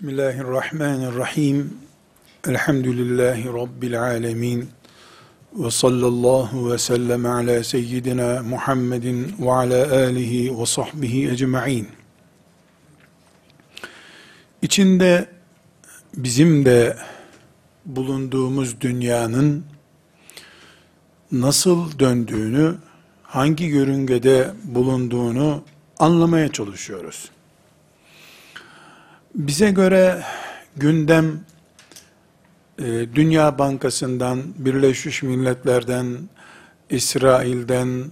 Bismillahirrahmanirrahim. Elhamdülillahi Rabbil alemin. Ve sallallahu ve sellem ala seyyidina Muhammedin ve ala alihi ve sahbihi ecma'in. İçinde bizim de bulunduğumuz dünyanın nasıl döndüğünü, hangi yörüngede bulunduğunu anlamaya çalışıyoruz. Bize göre gündem e, Dünya Bankası'ndan, Birleşmiş Milletler'den, İsrail'den,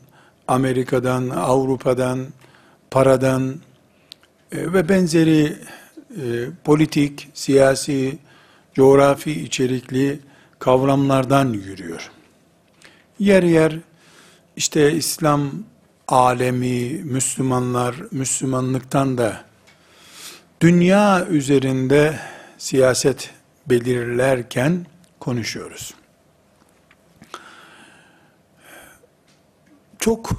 Amerika'dan, Avrupa'dan, paradan e, ve benzeri e, politik, siyasi, coğrafi içerikli kavramlardan yürüyor. Yer yer işte İslam alemi, Müslümanlar, Müslümanlıktan da dünya üzerinde siyaset belirlerken konuşuyoruz. Çok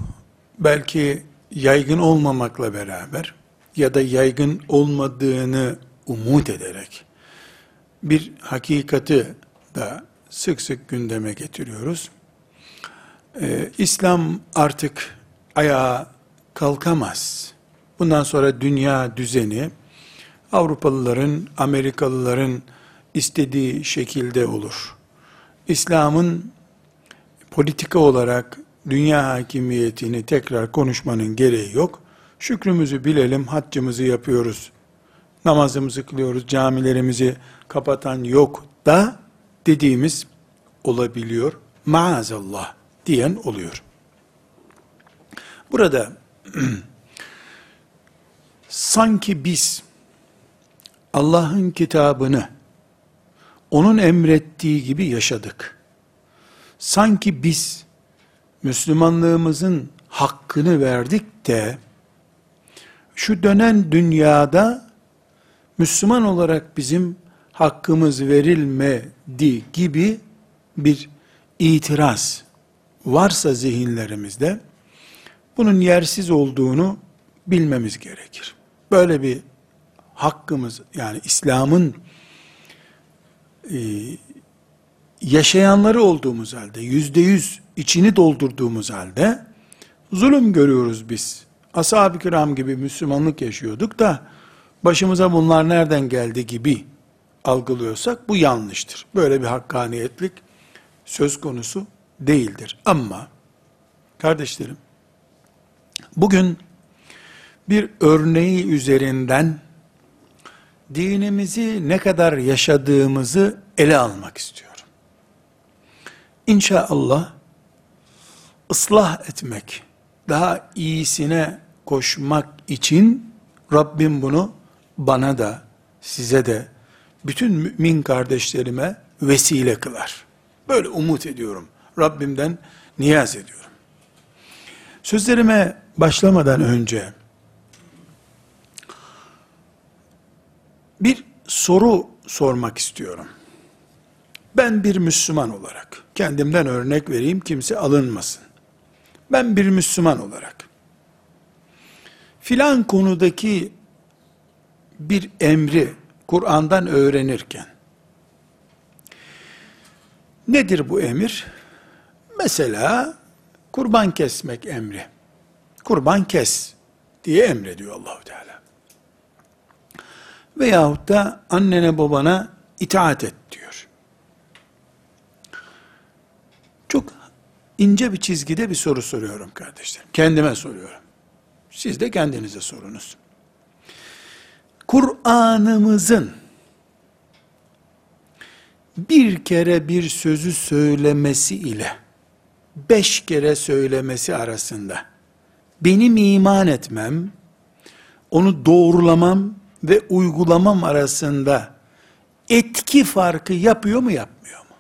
belki yaygın olmamakla beraber ya da yaygın olmadığını umut ederek bir hakikati da sık sık gündeme getiriyoruz. Ee, İslam artık ayağa kalkamaz. Bundan sonra dünya düzeni Avrupalıların, Amerikalıların istediği şekilde olur. İslam'ın politika olarak dünya hakimiyetini tekrar konuşmanın gereği yok. Şükrümüzü bilelim, haccımızı yapıyoruz. Namazımızı kılıyoruz, camilerimizi kapatan yok da dediğimiz olabiliyor. Maazallah diyen oluyor. Burada sanki biz Allah'ın kitabını onun emrettiği gibi yaşadık. Sanki biz Müslümanlığımızın hakkını verdik de şu dönen dünyada Müslüman olarak bizim hakkımız verilmedi gibi bir itiraz varsa zihinlerimizde bunun yersiz olduğunu bilmemiz gerekir. Böyle bir hakkımız yani İslam'ın e, yaşayanları olduğumuz halde, yüzde yüz içini doldurduğumuz halde zulüm görüyoruz biz. Ashab-ı kiram gibi Müslümanlık yaşıyorduk da başımıza bunlar nereden geldi gibi algılıyorsak bu yanlıştır. Böyle bir hakkaniyetlik söz konusu değildir. Ama kardeşlerim bugün bir örneği üzerinden dinimizi ne kadar yaşadığımızı ele almak istiyorum. İnşallah ıslah etmek, daha iyisine koşmak için Rabbim bunu bana da, size de, bütün mümin kardeşlerime vesile kılar. Böyle umut ediyorum. Rabbimden niyaz ediyorum. Sözlerime başlamadan önce bir soru sormak istiyorum. Ben bir Müslüman olarak, kendimden örnek vereyim kimse alınmasın. Ben bir Müslüman olarak, filan konudaki bir emri Kur'an'dan öğrenirken, nedir bu emir? Mesela, kurban kesmek emri. Kurban kes diye emrediyor Allahu Teala veyahut da annene babana itaat et diyor. Çok ince bir çizgide bir soru soruyorum kardeşlerim. Kendime soruyorum. Siz de kendinize sorunuz. Kur'an'ımızın bir kere bir sözü söylemesi ile beş kere söylemesi arasında benim iman etmem, onu doğrulamam ve uygulamam arasında etki farkı yapıyor mu yapmıyor mu?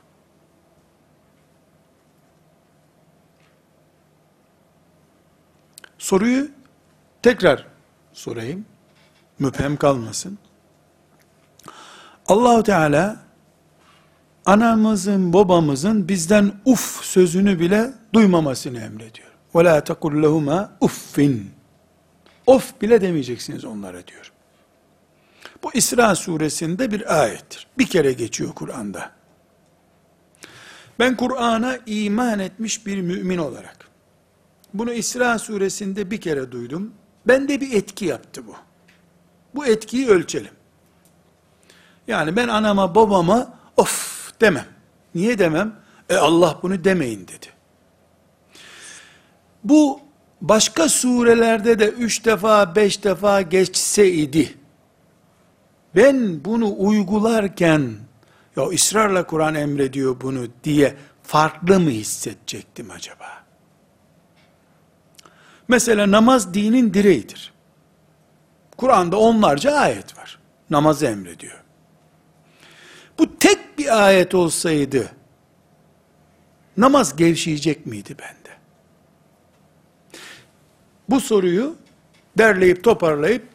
Soruyu tekrar sorayım. Müphem kalmasın. Allahu Teala anamızın babamızın bizden uf sözünü bile duymamasını emrediyor. La tekul lehuma uffin. Of bile demeyeceksiniz onlara diyor. Bu İsra suresinde bir ayettir. Bir kere geçiyor Kur'an'da. Ben Kur'an'a iman etmiş bir mümin olarak, bunu İsra suresinde bir kere duydum. Bende bir etki yaptı bu. Bu etkiyi ölçelim. Yani ben anama babama of demem. Niye demem? E Allah bunu demeyin dedi. Bu başka surelerde de üç defa beş defa geçseydi, ben bunu uygularken, ya ısrarla Kur'an emrediyor bunu diye farklı mı hissedecektim acaba? Mesela namaz dinin direğidir. Kur'an'da onlarca ayet var. Namazı emrediyor. Bu tek bir ayet olsaydı, namaz gevşeyecek miydi bende? Bu soruyu derleyip toparlayıp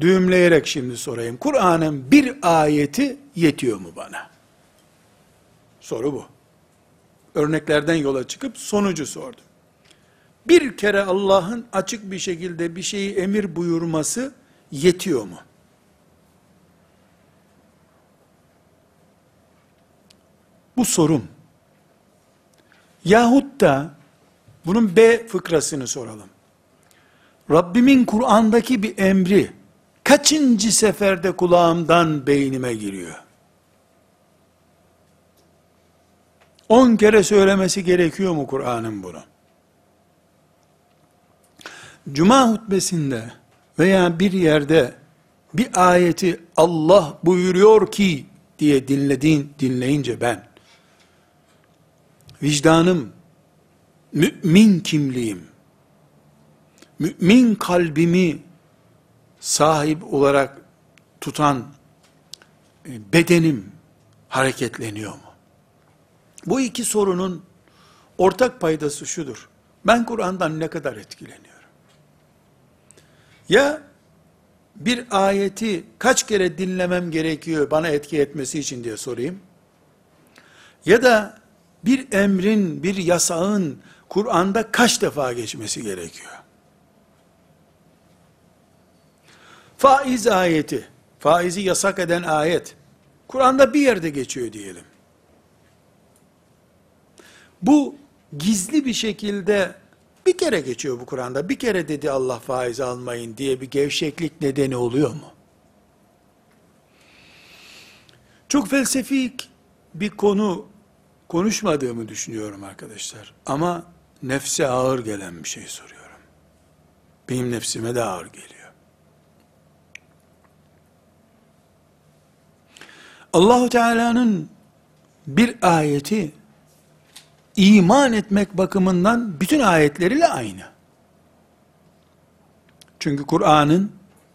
düğümleyerek şimdi sorayım. Kur'an'ın bir ayeti yetiyor mu bana? Soru bu. Örneklerden yola çıkıp sonucu sordum. Bir kere Allah'ın açık bir şekilde bir şeyi emir buyurması yetiyor mu? Bu sorum. Yahut da bunun B fıkrasını soralım. Rabbimin Kur'an'daki bir emri kaçıncı seferde kulağımdan beynime giriyor? On kere söylemesi gerekiyor mu Kur'an'ın bunu? Cuma hutbesinde veya bir yerde bir ayeti Allah buyuruyor ki diye dinlediğin dinleyince ben vicdanım mümin kimliğim mümin kalbimi sahip olarak tutan e, bedenim hareketleniyor mu? Bu iki sorunun ortak paydası şudur. Ben Kur'an'dan ne kadar etkileniyorum? Ya bir ayeti kaç kere dinlemem gerekiyor bana etki etmesi için diye sorayım. Ya da bir emrin, bir yasağın Kur'an'da kaç defa geçmesi gerekiyor? Faiz ayeti, faizi yasak eden ayet, Kur'an'da bir yerde geçiyor diyelim. Bu gizli bir şekilde bir kere geçiyor bu Kur'an'da. Bir kere dedi Allah faiz almayın diye bir gevşeklik nedeni oluyor mu? Çok felsefik bir konu konuşmadığımı düşünüyorum arkadaşlar. Ama nefse ağır gelen bir şey soruyorum. Benim nefsime de ağır geliyor. Allahu Teala'nın bir ayeti iman etmek bakımından bütün ayetleriyle aynı. Çünkü Kur'an'ın,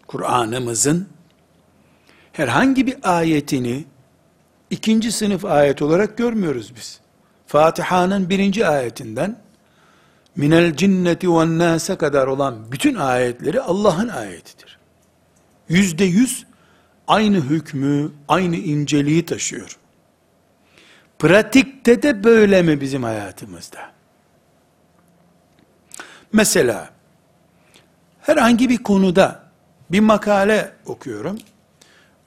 Kur'an'ımızın herhangi bir ayetini ikinci sınıf ayet olarak görmüyoruz biz. Fatiha'nın birinci ayetinden minel cinneti ve nase kadar olan bütün ayetleri Allah'ın ayetidir. Yüzde yüz aynı hükmü, aynı inceliği taşıyor. Pratikte de böyle mi bizim hayatımızda? Mesela herhangi bir konuda bir makale okuyorum.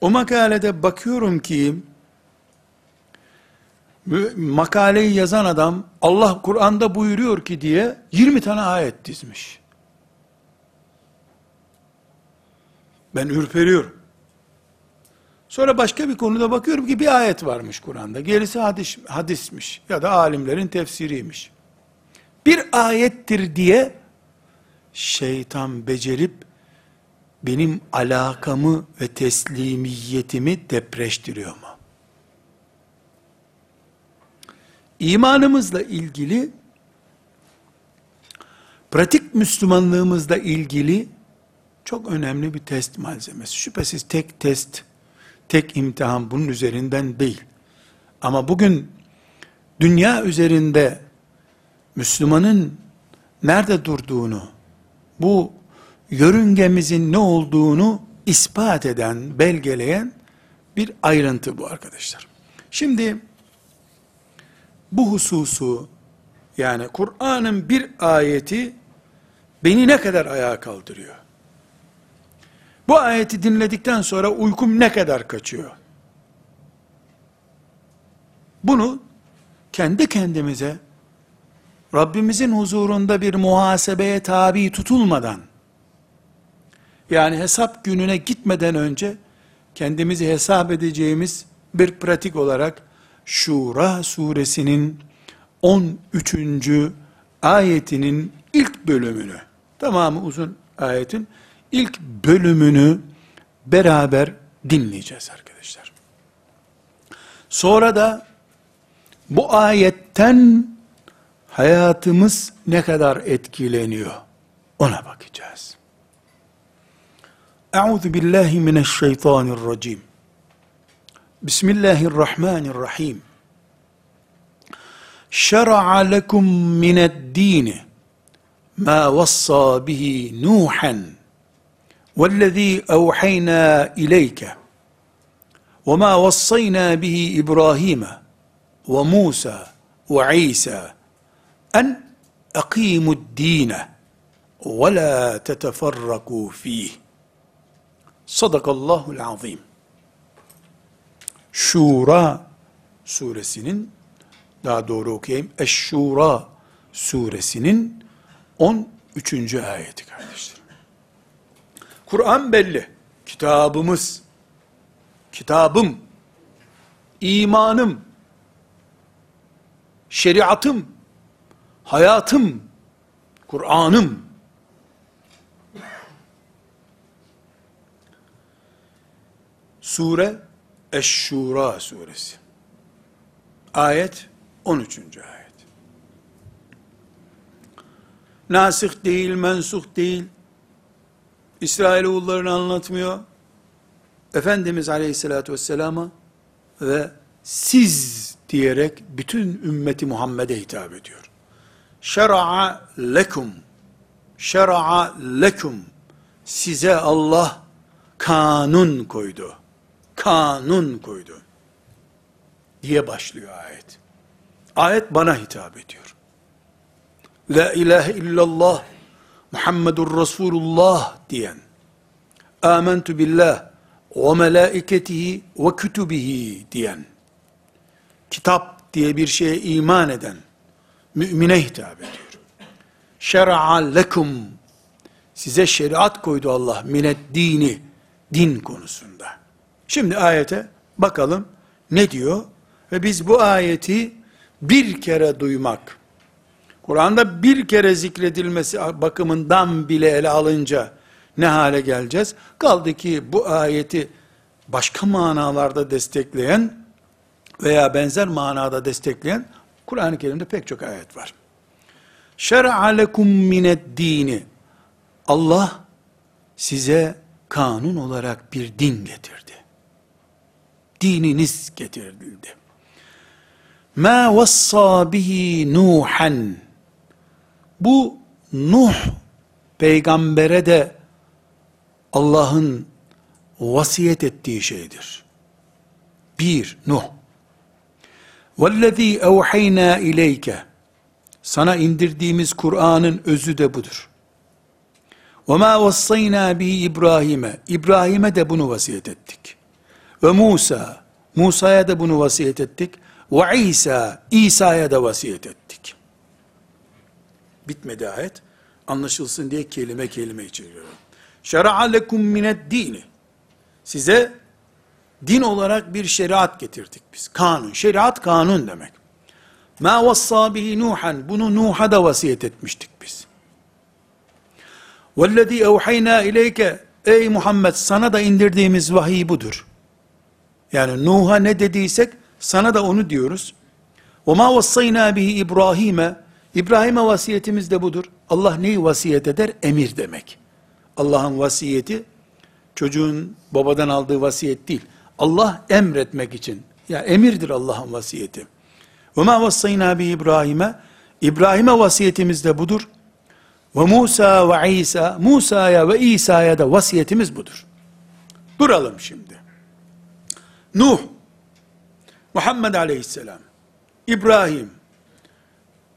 O makalede bakıyorum ki makaleyi yazan adam Allah Kur'an'da buyuruyor ki diye 20 tane ayet dizmiş. Ben ürperiyorum. Sonra başka bir konuda bakıyorum ki bir ayet varmış Kur'an'da. Gerisi hadis, hadismiş ya da alimlerin tefsiriymiş. Bir ayettir diye şeytan becerip benim alakamı ve teslimiyetimi depreştiriyor mu? İmanımızla ilgili pratik Müslümanlığımızla ilgili çok önemli bir test malzemesi. Şüphesiz tek test tek imtihan bunun üzerinden değil. Ama bugün dünya üzerinde Müslümanın nerede durduğunu, bu yörüngemizin ne olduğunu ispat eden, belgeleyen bir ayrıntı bu arkadaşlar. Şimdi bu hususu yani Kur'an'ın bir ayeti beni ne kadar ayağa kaldırıyor? Bu ayeti dinledikten sonra uykum ne kadar kaçıyor? Bunu kendi kendimize Rabbimizin huzurunda bir muhasebeye tabi tutulmadan yani hesap gününe gitmeden önce kendimizi hesap edeceğimiz bir pratik olarak Şura suresinin 13. ayetinin ilk bölümünü, tamamı uzun ayetin ilk bölümünü beraber dinleyeceğiz arkadaşlar. Sonra da bu ayetten hayatımız ne kadar etkileniyor ona bakacağız. Euzu billahi mineşşeytanirracim. Bismillahirrahmanirrahim. Şer'a lekum mined-din ma vassa bihi Nuhan والذي أوحينا إليك وما وصينا به إبراهيم وموسى وعيسى أن أقيموا الدين ولا تتفرقوا فيه صدق الله العظيم Şura suresinin daha doğru okuyayım. Eş-Şura suresinin 13. ayeti kardeşler. Kur'an belli. Kitabımız, kitabım, imanım, şeriatım, hayatım, Kur'an'ım. Sure Eş-Şura suresi. Ayet 13. ayet. Nasih değil, mensuh değil. İsrailoğullarını anlatmıyor. Efendimiz Aleyhisselatü Vesselam'a ve siz diyerek bütün ümmeti Muhammed'e hitap ediyor. Şer'a lekum şer'a lekum size Allah kanun koydu. Kanun koydu. Diye başlıyor ayet. Ayet bana hitap ediyor. La ilahe illallah Muhammedur Resulullah diyen, amentu billah ve melaiketihi ve kütübihi diyen, kitap diye bir şeye iman eden, mümine hitap ediyor. Şer'a lekum, size şeriat koydu Allah, minet dini, din konusunda. Şimdi ayete bakalım ne diyor? Ve biz bu ayeti bir kere duymak, Kur'an'da bir kere zikredilmesi bakımından bile ele alınca ne hale geleceğiz? Kaldı ki bu ayeti başka manalarda destekleyen veya benzer manada destekleyen Kur'an-ı Kerim'de pek çok ayet var. Şer'a lekum mined dini. Allah size kanun olarak bir din getirdi. Dininiz getirildi. Ma vassa bihi Nuhan. Bu Nuh peygambere de Allah'ın vasiyet ettiği şeydir. Bir, Nuh. وَالَّذ۪ي اَوْحَيْنَا اِلَيْكَ Sana indirdiğimiz Kur'an'ın özü de budur. وَمَا وَصَّيْنَا بِهِ İbrahim'e İbrahim'e de bunu vasiyet ettik. Ve Musa, Musa'ya da bunu vasiyet ettik. Ve İsa, İsa'ya da vasiyet ettik. bitmedi ayet. Anlaşılsın diye kelime kelime içeriyorum. Şer'a lekum mined dini. Size din olarak bir şeriat getirdik biz. Kanun. Şeriat kanun demek. Ma vassa bihi Nuhan. Bunu Nuh'a da vasiyet etmiştik biz. Vellezî evhayna ileyke. Ey Muhammed sana da indirdiğimiz vahiy budur. Yani Nuh'a ne dediysek sana da onu diyoruz. Ve ma vassayna bihi İbrahim'e İbrahim'e vasiyetimiz de budur. Allah neyi vasiyet eder? Emir demek. Allah'ın vasiyeti çocuğun babadan aldığı vasiyet değil. Allah emretmek için. Ya emirdir Allah'ın vasiyeti. Ve ma vassayna bi İbrahim'e İbrahim'e vasiyetimiz de budur. Ve Musa ve İsa Musa'ya ve İsa'ya da vasiyetimiz budur. Duralım şimdi. Nuh Muhammed Aleyhisselam İbrahim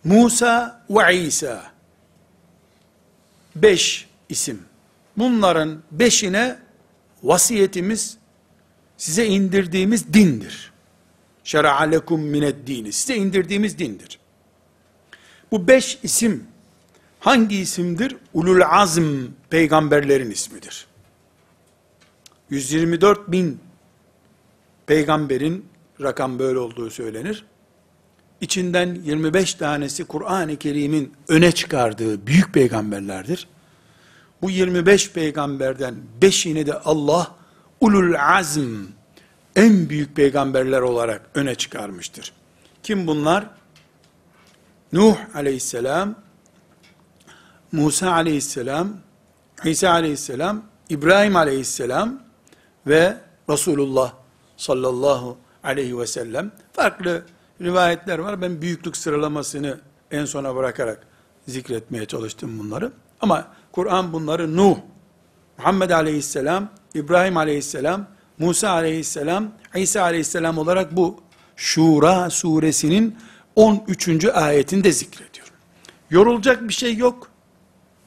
Musa ve İsa beş isim. Bunların beşine vasiyetimiz size indirdiğimiz dindir. Şer'a lekum mined dini. Size indirdiğimiz dindir. Bu beş isim hangi isimdir? Ulul azm peygamberlerin ismidir. 124 bin peygamberin rakam böyle olduğu söylenir. İçinden 25 tanesi Kur'an-ı Kerim'in öne çıkardığı büyük peygamberlerdir. Bu 25 peygamberden 5'ini de Allah ulul azm en büyük peygamberler olarak öne çıkarmıştır. Kim bunlar? Nuh aleyhisselam, Musa aleyhisselam, İsa aleyhisselam, İbrahim aleyhisselam ve Resulullah sallallahu aleyhi ve sellem. Farklı rivayetler var. Ben büyüklük sıralamasını en sona bırakarak zikretmeye çalıştım bunları. Ama Kur'an bunları Nuh, Muhammed aleyhisselam, İbrahim aleyhisselam, Musa aleyhisselam, İsa aleyhisselam olarak bu Şura suresinin 13. ayetinde zikrediyor. Yorulacak bir şey yok.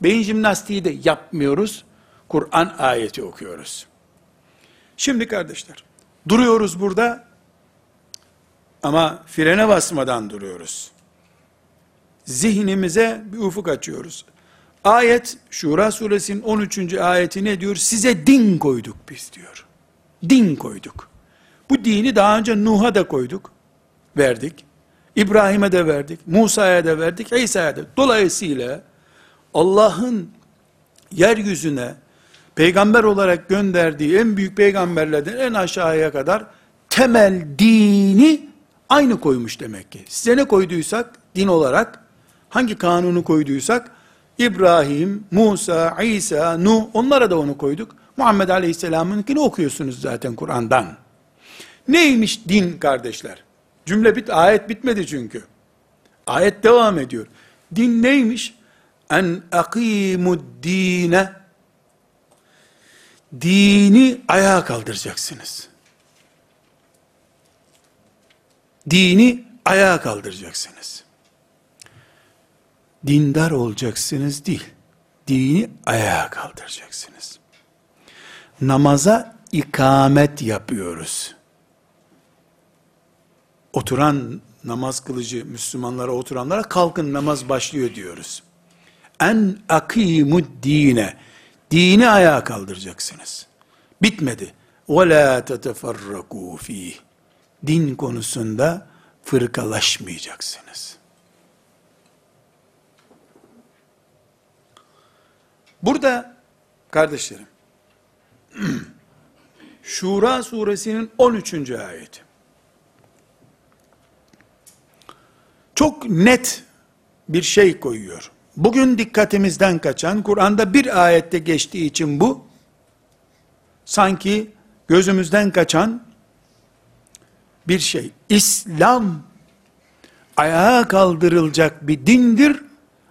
Beyin jimnastiği de yapmıyoruz. Kur'an ayeti okuyoruz. Şimdi kardeşler, duruyoruz burada ama frene basmadan duruyoruz. Zihnimize bir ufuk açıyoruz. Ayet, Şura suresinin 13. ayeti ne diyor? Size din koyduk biz diyor. Din koyduk. Bu dini daha önce Nuh'a da koyduk, verdik. İbrahim'e de verdik, Musa'ya da verdik, İsa'ya da. Dolayısıyla Allah'ın yeryüzüne peygamber olarak gönderdiği en büyük peygamberlerden en aşağıya kadar temel dini aynı koymuş demek ki. Size ne koyduysak din olarak hangi kanunu koyduysak İbrahim, Musa, İsa, Nuh onlara da onu koyduk. Muhammed Aleyhisselam'ınkini okuyorsunuz zaten Kur'an'dan. Neymiş din kardeşler? Cümle bit, ayet bitmedi çünkü. Ayet devam ediyor. Din neymiş? En akimud dini ayağa kaldıracaksınız. dini ayağa kaldıracaksınız. Dindar olacaksınız değil, dini ayağa kaldıracaksınız. Namaza ikamet yapıyoruz. Oturan namaz kılıcı Müslümanlara oturanlara kalkın namaz başlıyor diyoruz. En akimud dine. Dini ayağa kaldıracaksınız. Bitmedi. Ve la teteferraku. Din konusunda fırkalaşmayacaksınız. Burada kardeşlerim, Şura suresinin 13. ayeti. Çok net bir şey koyuyor. Bugün dikkatimizden kaçan, Kur'an'da bir ayette geçtiği için bu, sanki gözümüzden kaçan bir şey. İslam, ayağa kaldırılacak bir dindir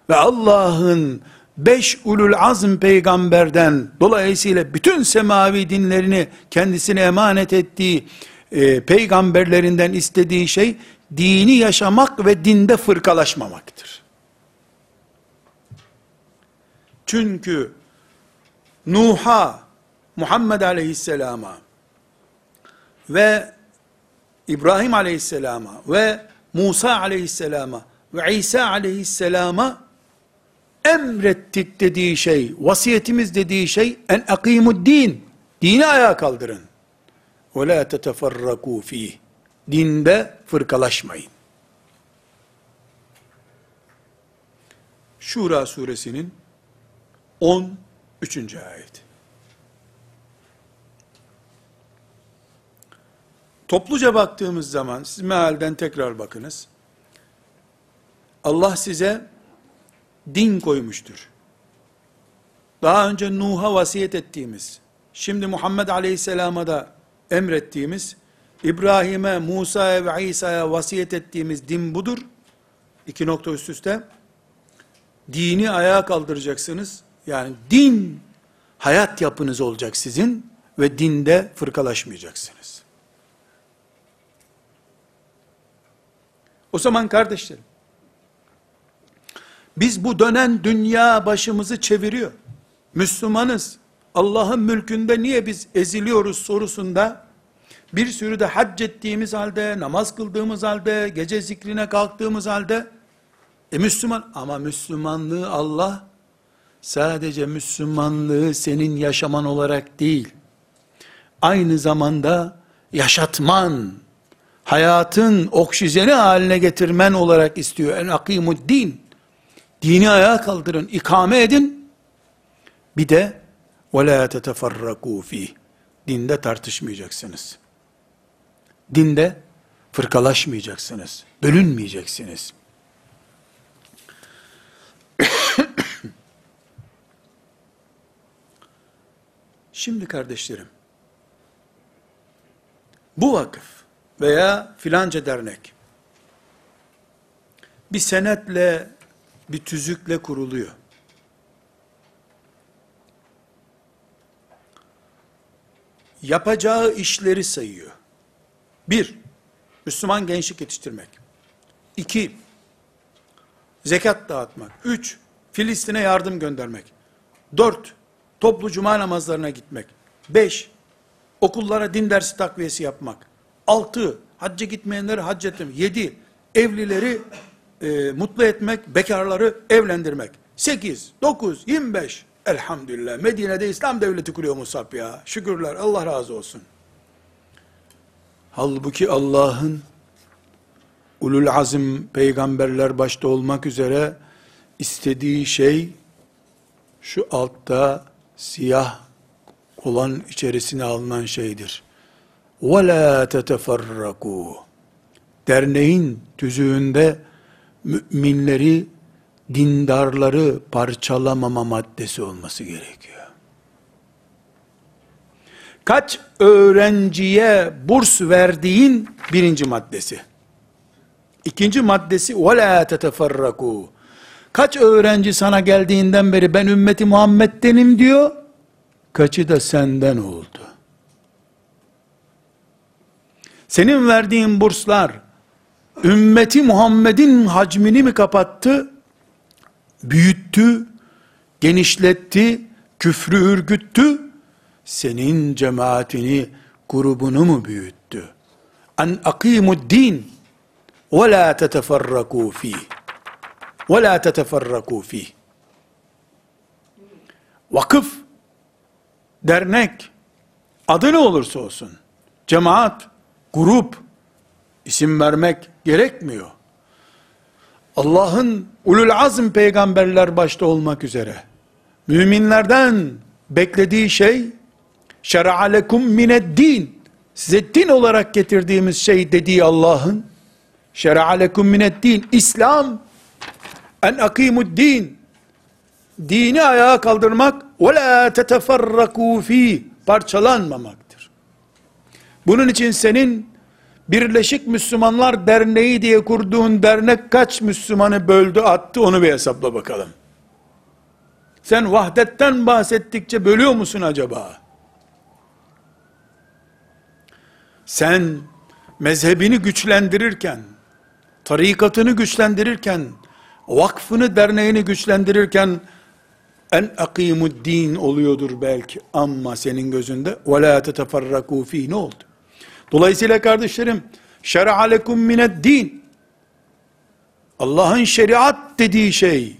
ve Allah'ın beş ulul azm peygamberden, dolayısıyla bütün semavi dinlerini kendisine emanet ettiği e, peygamberlerinden istediği şey, dini yaşamak ve dinde fırkalaşmamaktır. Çünkü Nuh'a, Muhammed aleyhisselama ve İbrahim aleyhisselama ve Musa aleyhisselama ve İsa aleyhisselama emrettik dediği şey, vasiyetimiz dediği şey en akimud din. Dini ayağa kaldırın. Ve la teteferrakû fîh. Dinde fırkalaşmayın. Şura suresinin 13. ayet. Topluca baktığımız zaman, siz mealden tekrar bakınız. Allah size din koymuştur. Daha önce Nuh'a vasiyet ettiğimiz, şimdi Muhammed Aleyhisselam'a da emrettiğimiz, İbrahim'e, Musa'ya ve İsa'ya vasiyet ettiğimiz din budur. İki nokta üst üste. Dini ayağa kaldıracaksınız. Yani din hayat yapınız olacak sizin ve dinde fırkalaşmayacaksınız. O zaman kardeşlerim, biz bu dönen dünya başımızı çeviriyor. Müslümanız. Allah'ın mülkünde niye biz eziliyoruz sorusunda, bir sürü de hac ettiğimiz halde, namaz kıldığımız halde, gece zikrine kalktığımız halde, e Müslüman, ama Müslümanlığı Allah, sadece Müslümanlığı senin yaşaman olarak değil, aynı zamanda yaşatman, hayatın oksijeni haline getirmen olarak istiyor. En akimud din. Dini ayağa kaldırın, ikame edin. Bir de وَلَا تَتَفَرَّقُوا ف۪يهِ Dinde tartışmayacaksınız. Dinde fırkalaşmayacaksınız. Bölünmeyeceksiniz. Şimdi kardeşlerim, bu vakıf veya filanca dernek bir senetle, bir tüzükle kuruluyor. Yapacağı işleri sayıyor. Bir, Müslüman gençlik yetiştirmek. İki, zekat dağıtmak. Üç, Filistin'e yardım göndermek. Dört, toplu cuma namazlarına gitmek. Beş, okullara din dersi takviyesi yapmak. Altı, hacca gitmeyenleri hac etmek. Yedi, evlileri e, mutlu etmek, bekarları evlendirmek. Sekiz, dokuz, yirmi beş. Elhamdülillah. Medine'de İslam devleti kuruyor Musab ya. Şükürler. Allah razı olsun. Halbuki Allah'ın ulul azim peygamberler başta olmak üzere istediği şey şu altta siyah olan içerisine alınan şeydir ve la teteferraku. Derneğin tüzüğünde müminleri, dindarları parçalamama maddesi olması gerekiyor. Kaç öğrenciye burs verdiğin birinci maddesi. İkinci maddesi ve la teteferraku. Kaç öğrenci sana geldiğinden beri ben ümmeti Muhammed'denim diyor. Kaçı da senden oldu. Senin verdiğin burslar, ümmeti Muhammed'in hacmini mi kapattı, büyüttü, genişletti, küfrü ürgüttü, senin cemaatini, grubunu mu büyüttü? An akimud din ve la teteferraku fih. Ve la teteferraku fih. Vakıf, dernek, adı ne olursa olsun, cemaat, grup, isim vermek gerekmiyor. Allah'ın ulul azm peygamberler başta olmak üzere, müminlerden beklediği şey, şer'a lekum mined din, size din olarak getirdiğimiz şey dediği Allah'ın, şer'a lekum mined din, İslam, en akimud din, dini ayağa kaldırmak, ve la teteferrakû fî, parçalanmamaktır. Bunun için senin, Birleşik Müslümanlar Derneği diye kurduğun dernek kaç Müslümanı böldü attı onu bir hesapla bakalım. Sen vahdetten bahsettikçe bölüyor musun acaba? Sen mezhebini güçlendirirken, tarikatını güçlendirirken, vakfını, derneğini güçlendirirken, en akimud din oluyordur belki ama senin gözünde ve la teteferraku fi ne oldu? Dolayısıyla kardeşlerim, şer'a lekum mined din. Allah'ın şeriat dediği şey,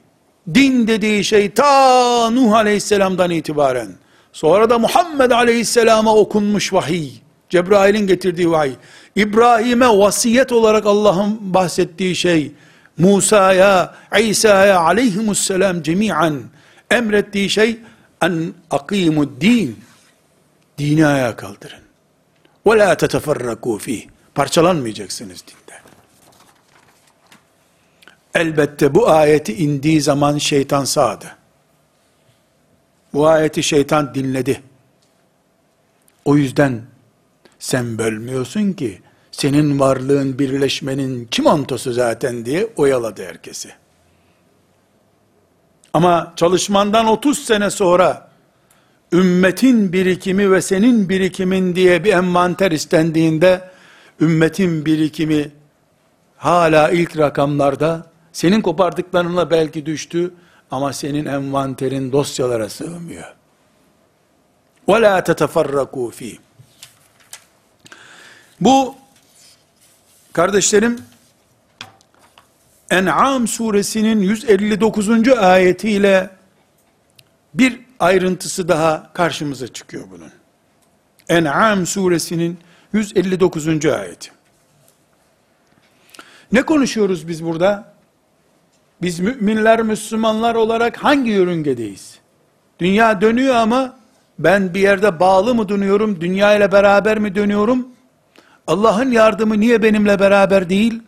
din dediği şey ta Nuh aleyhisselamdan itibaren, sonra da Muhammed aleyhisselama okunmuş vahiy, Cebrail'in getirdiği vahiy, İbrahim'e vasiyet olarak Allah'ın bahsettiği şey, Musa'ya, İsa'ya aleyhimusselam cemiyen emrettiği şey, en akimud din, dini ayağa kaldırın. Ve la teteferrakû fîh. Parçalanmayacaksınız dinde. Elbette bu ayeti indiği zaman şeytan sağdı. Bu ayeti şeytan dinledi. O yüzden sen bölmüyorsun ki senin varlığın birleşmenin kimontosu zaten diye oyaladı herkesi. Ama çalışmandan 30 sene sonra ümmetin birikimi ve senin birikimin diye bir envanter istendiğinde, ümmetin birikimi hala ilk rakamlarda, senin kopardıklarınla belki düştü, ama senin envanterin dosyalara sığmıyor. وَلَا تَتَفَرَّقُوا ف۪يهِ Bu, kardeşlerim, En'am suresinin 159. ayetiyle bir ayrıntısı daha karşımıza çıkıyor bunun. En'am suresinin 159. ayeti. Ne konuşuyoruz biz burada? Biz müminler, Müslümanlar olarak hangi yörüngedeyiz? Dünya dönüyor ama ben bir yerde bağlı mı dönüyorum? Dünya ile beraber mi dönüyorum? Allah'ın yardımı niye benimle beraber değil?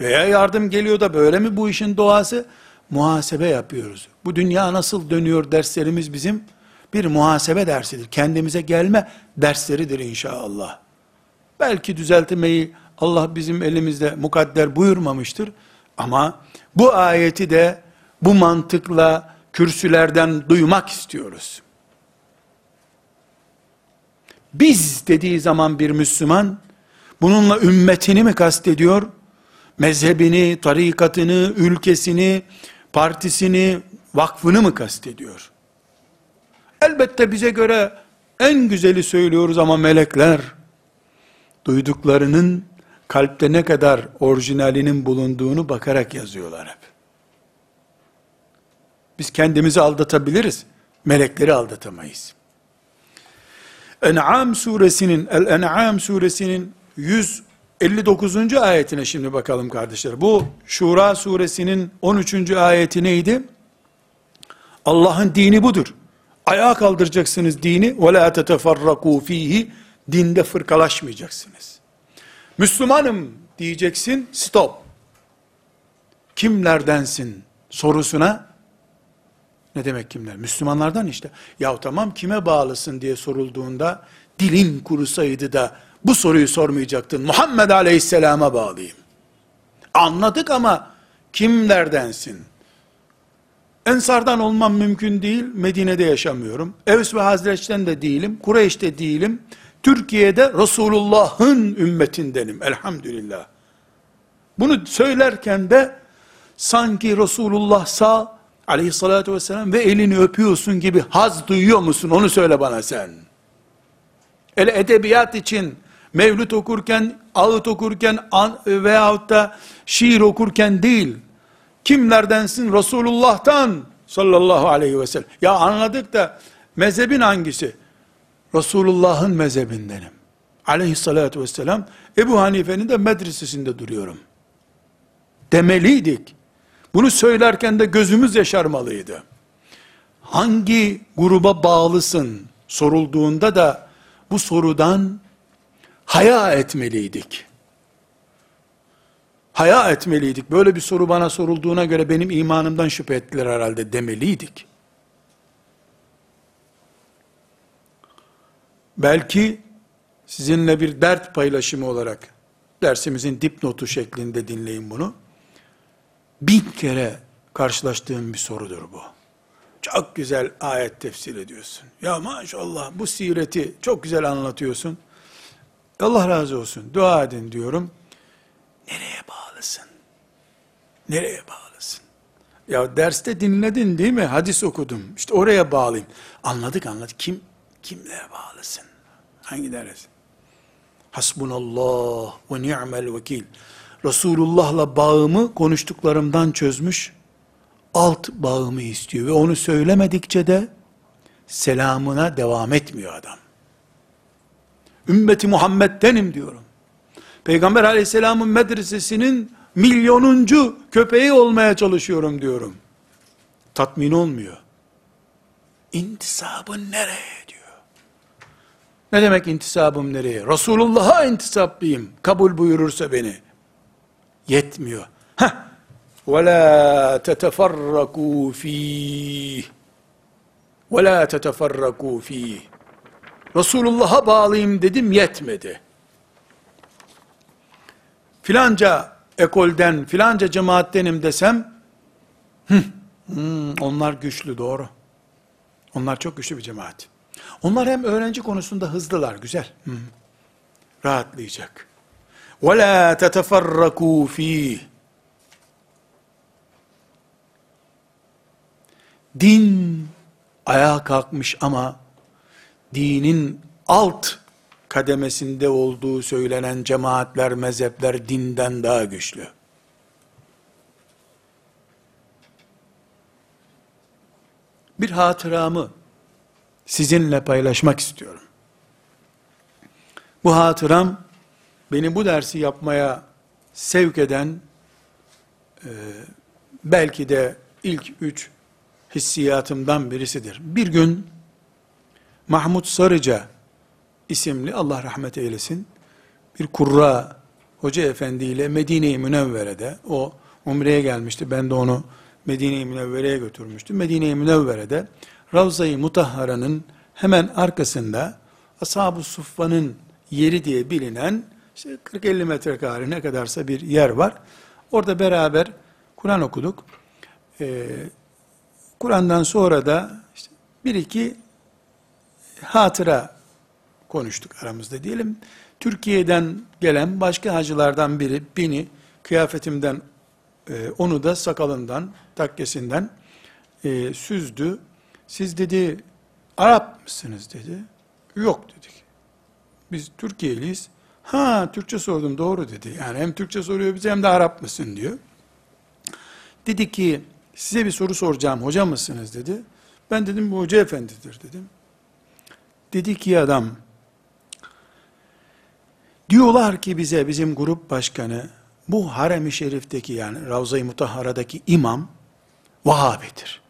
Veya yardım geliyor da böyle mi bu işin doğası? Muhasebe yapıyoruz. Bu dünya nasıl dönüyor derslerimiz bizim bir muhasebe dersidir. Kendimize gelme dersleridir inşallah. Belki düzeltmeyi Allah bizim elimizde mukadder buyurmamıştır. Ama bu ayeti de bu mantıkla kürsülerden duymak istiyoruz. Biz dediği zaman bir Müslüman, bununla ümmetini mi kastediyor? Mezhebini, tarikatını, ülkesini, partisini, vakfını mı kastediyor? Elbette bize göre en güzeli söylüyoruz ama melekler, duyduklarının kalpte ne kadar orijinalinin bulunduğunu bakarak yazıyorlar hep. Biz kendimizi aldatabiliriz, melekleri aldatamayız. En'am suresinin, El-En'am suresinin 159. ayetine şimdi bakalım kardeşler. Bu Şura suresinin 13. ayeti neydi? Allah'ın dini budur. Ayağa kaldıracaksınız dini. وَلَا تَتَفَرَّقُوا ف۪يهِ Dinde fırkalaşmayacaksınız. Müslümanım diyeceksin, stop. Kimlerdensin sorusuna, ne demek kimler? Müslümanlardan işte. Ya tamam kime bağlısın diye sorulduğunda, dilin kurusaydı da bu soruyu sormayacaktın. Muhammed Aleyhisselam'a bağlıyım. Anladık ama kimlerdensin? Ensardan olmam mümkün değil. Medine'de yaşamıyorum. Evs ve Hazreç'ten de değilim. Kureyş'te değilim. Türkiye'de Resulullah'ın ümmetindenim. Elhamdülillah. Bunu söylerken de sanki Resulullah sağ aleyhissalatü vesselam ve elini öpüyorsun gibi haz duyuyor musun? Onu söyle bana sen. Ele edebiyat için mevlüt okurken, ağıt okurken an, veyahut da şiir okurken değil, kimlerdensin? Resulullah'tan sallallahu aleyhi ve sellem. Ya anladık da mezhebin hangisi? Resulullah'ın mezhebindenim. Aleyhissalatü vesselam, Ebu Hanife'nin de medresesinde duruyorum. Demeliydik. Bunu söylerken de gözümüz yaşarmalıydı. Hangi gruba bağlısın sorulduğunda da bu sorudan haya etmeliydik. Haya etmeliydik. Böyle bir soru bana sorulduğuna göre benim imanımdan şüphe ettiler herhalde demeliydik. Belki sizinle bir dert paylaşımı olarak dersimizin dipnotu şeklinde dinleyin bunu. Bin kere karşılaştığım bir sorudur bu. Çok güzel ayet tefsir ediyorsun. Ya maşallah bu sireti çok güzel anlatıyorsun. Allah razı olsun. Dua edin diyorum. Nereye bağlısın? Nereye bağlısın? Ya derste dinledin değil mi? Hadis okudum. İşte oraya bağlayayım. Anladık anladık. Kim kimlere bağlısın? Hangi ders? Hasbunallah ve ni'mel vekil. Resulullah'la bağımı konuştuklarımdan çözmüş, alt bağımı istiyor ve onu söylemedikçe de selamına devam etmiyor adam. Ümmeti Muhammed'denim diyorum. Peygamber aleyhisselamın medresesinin milyonuncu köpeği olmaya çalışıyorum diyorum. Tatmin olmuyor. İntisabın nereye diyor. Ne demek intisabım nereye? Resulullah'a intisaplıyım. Kabul buyurursa beni. Yetmiyor. Heh. وَلَا تَتَفَرَّقُوا ف۪يهِ وَلَا تَتَفَرَّقُوا ف۪يهِ Resulullah'a bağlıyım dedim yetmedi. Filanca ekolden, filanca cemaattenim desem, hı, hmm, onlar güçlü doğru. Onlar çok güçlü bir cemaat. Onlar hem öğrenci konusunda hızlılar, güzel. Hı, rahatlayacak. وَلَا تَتَفَرَّقُوا ف۪يهِ Din ayağa kalkmış ama dinin alt kademesinde olduğu söylenen cemaatler, mezhepler dinden daha güçlü. Bir hatıramı sizinle paylaşmak istiyorum. Bu hatıram beni bu dersi yapmaya sevk eden e, belki de ilk üç hissiyatımdan birisidir. Bir gün Mahmut Sarıca isimli Allah rahmet eylesin bir kurra hoca efendi ile Medine-i Münevvere'de o umreye gelmişti. Ben de onu Medine-i Münevvere'ye götürmüştüm. Medine-i Münevvere'de Ravza-i Mutahhara'nın hemen arkasında Ashab-ı Suffa'nın yeri diye bilinen işte 40-50 metrekare ne kadarsa bir yer var. Orada beraber Kur'an okuduk. Ee, Kur'an'dan sonra da işte bir iki hatıra konuştuk aramızda diyelim. Türkiye'den gelen başka hacılardan biri beni kıyafetimden e, onu da sakalından, takkesinden e, süzdü. Siz dedi Arap mısınız dedi. Yok dedik. Biz Türkiye'liyiz. Ha Türkçe sordum doğru dedi. Yani hem Türkçe soruyor bize hem de Arap mısın diyor. Dedi ki size bir soru soracağım hoca mısınız dedi. Ben dedim bu hoca efendidir dedim. Dedi ki adam diyorlar ki bize bizim grup başkanı bu harem-i şerifteki yani Ravza-i Mutahhara'daki imam Vahabidir.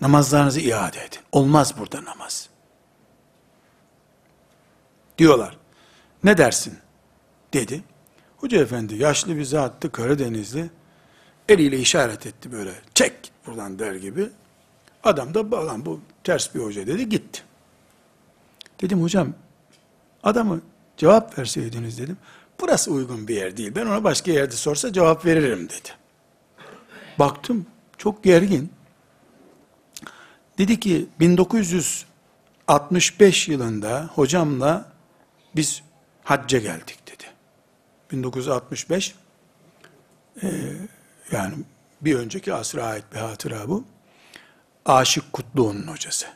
Namazlarınızı iade edin. Olmaz burada namaz. Diyorlar. Ne dersin? Dedi. Hoca efendi yaşlı bir zattı Karadenizli. Eliyle işaret etti böyle. Çek buradan der gibi. Adam da bu ters bir hoca dedi gitti. Dedim hocam adamı cevap verseydiniz dedim. Burası uygun bir yer değil. Ben ona başka yerde sorsa cevap veririm dedi. Baktım çok gergin. Dedi ki 1965 yılında hocamla biz hacca geldik dedi. 1965 e, yani bir önceki asra ait bir hatıra bu. Aşık Kutluoğlu'nun hocası.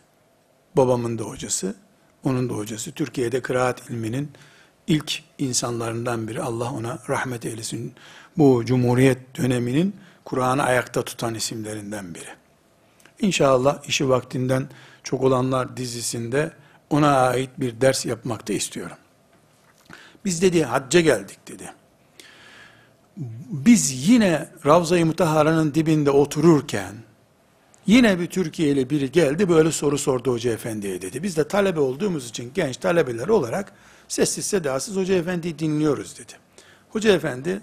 Babamın da hocası, onun da hocası. Türkiye'de kıraat ilminin ilk insanlarından biri. Allah ona rahmet eylesin. Bu Cumhuriyet döneminin Kur'an'ı ayakta tutan isimlerinden biri. İnşallah işi vaktinden çok olanlar dizisinde ona ait bir ders yapmakta istiyorum. Biz dedi hacca geldik dedi. Biz yine Ravza-i Mutahara'nın dibinde otururken yine bir Türkiye'li biri geldi böyle soru sordu Hoca Efendi'ye dedi. Biz de talebe olduğumuz için genç talebeler olarak sessiz sedasız Hoca Efendi'yi dinliyoruz dedi. Hoca Efendi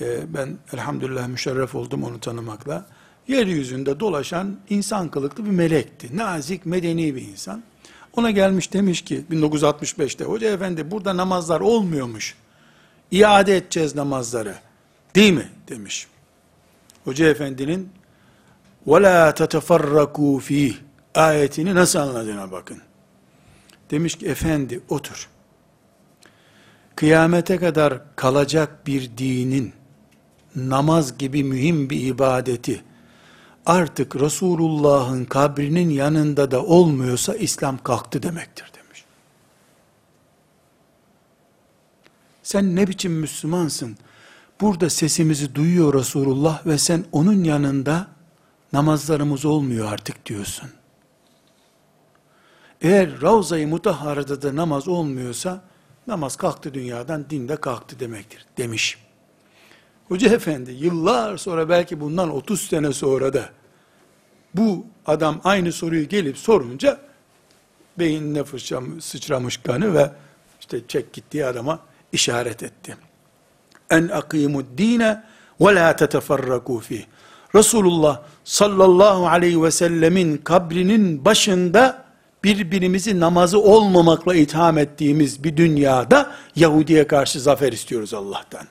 e, ben elhamdülillah müşerref oldum onu tanımakla. Yeryüzünde dolaşan insan kılıklı bir melekti. Nazik, medeni bir insan. Ona gelmiş demiş ki 1965'te hoca efendi burada namazlar olmuyormuş. İade edeceğiz namazları. Değil mi? demiş. Hoca efendinin وَلَا تَتَفَرَّكُوا ف۪يهِ ayetini nasıl anladığına bakın. Demiş ki efendi otur. Kıyamete kadar kalacak bir dinin namaz gibi mühim bir ibadeti artık Resulullah'ın kabrinin yanında da olmuyorsa İslam kalktı demektir demiş. Sen ne biçim Müslümansın? Burada sesimizi duyuyor Resulullah ve sen onun yanında namazlarımız olmuyor artık diyorsun. Eğer Ravza-i Mutahhara'da da namaz olmuyorsa namaz kalktı dünyadan, din de kalktı demektir demiş. Hoca efendi yıllar sonra belki bundan 30 sene sonra da bu adam aynı soruyu gelip sorunca beynine fırçam, sıçramış kanı ve işte çek gittiği adama işaret etti. En akimud dine ve la teteferraku fih. Resulullah sallallahu aleyhi ve sellemin kabrinin başında birbirimizi namazı olmamakla itham ettiğimiz bir dünyada Yahudi'ye karşı zafer istiyoruz Allah'tan.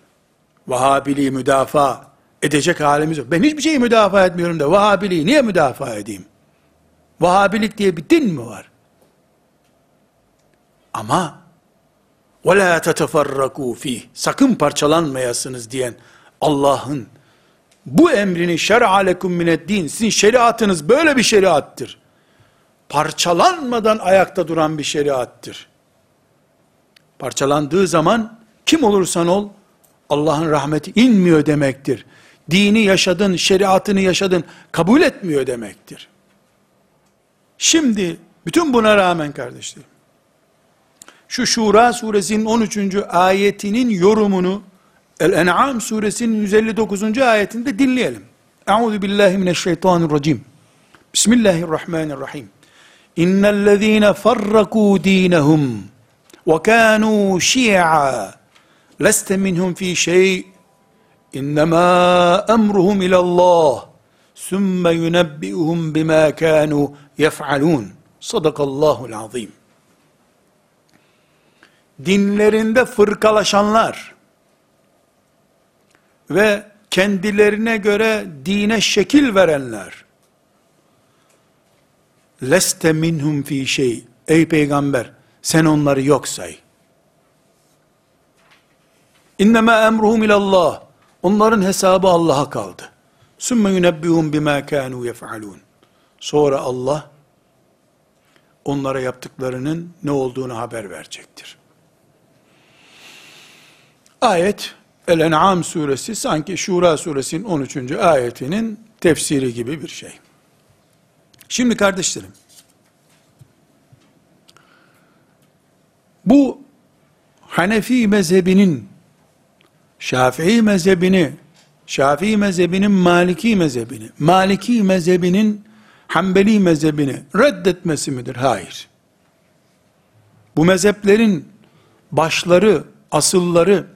Vahabiliği müdafaa edecek halimiz yok. Ben hiçbir şeyi müdafaa etmiyorum da Vahabiliği niye müdafaa edeyim? Vahabilik diye bir din mi var? Ama وَلَا تَتَفَرَّقُوا ف۪يهِ Sakın parçalanmayasınız diyen Allah'ın bu emrini şer'a lekum mined din sizin şeriatınız böyle bir şeriattır. parçalanmadan ayakta duran bir şeriattır. Parçalandığı zaman kim olursan ol Allah'ın rahmeti inmiyor demektir. Dini yaşadın, şeriatını yaşadın, kabul etmiyor demektir. Şimdi bütün buna rağmen kardeşlerim, şu Şura suresinin 13. ayetinin yorumunu El-En'am suresinin 159. ayetinde dinleyelim. Euzu billahi mineşşeytanirracim. Bismillahirrahmanirrahim. İnnellezîne farrakû dînehum ve kânû şi'a leste minhum fî şey İnnemâ emruhum ilallah sümme yunebbi'uhum bima kânû yef'alûn. Sadakallahul azim. Dinlerinde fırkalaşanlar ve kendilerine göre dine şekil verenler. Leste minhum fi şey. Ey peygamber sen onları yok say. İnnema emruhum ilallah. Onların hesabı Allah'a kaldı. Sümme yunebbihum bima kanu yef'alun sonra Allah onlara yaptıklarının ne olduğunu haber verecektir. Ayet El-En'am suresi sanki Şura suresinin 13. ayetinin tefsiri gibi bir şey. Şimdi kardeşlerim, bu Hanefi mezhebinin, Şafii mezhebini, Şafii mezhebinin Maliki mezhebini, Maliki mezhebinin Hanbeli mezhebini reddetmesi midir? Hayır. Bu mezheplerin başları, asılları,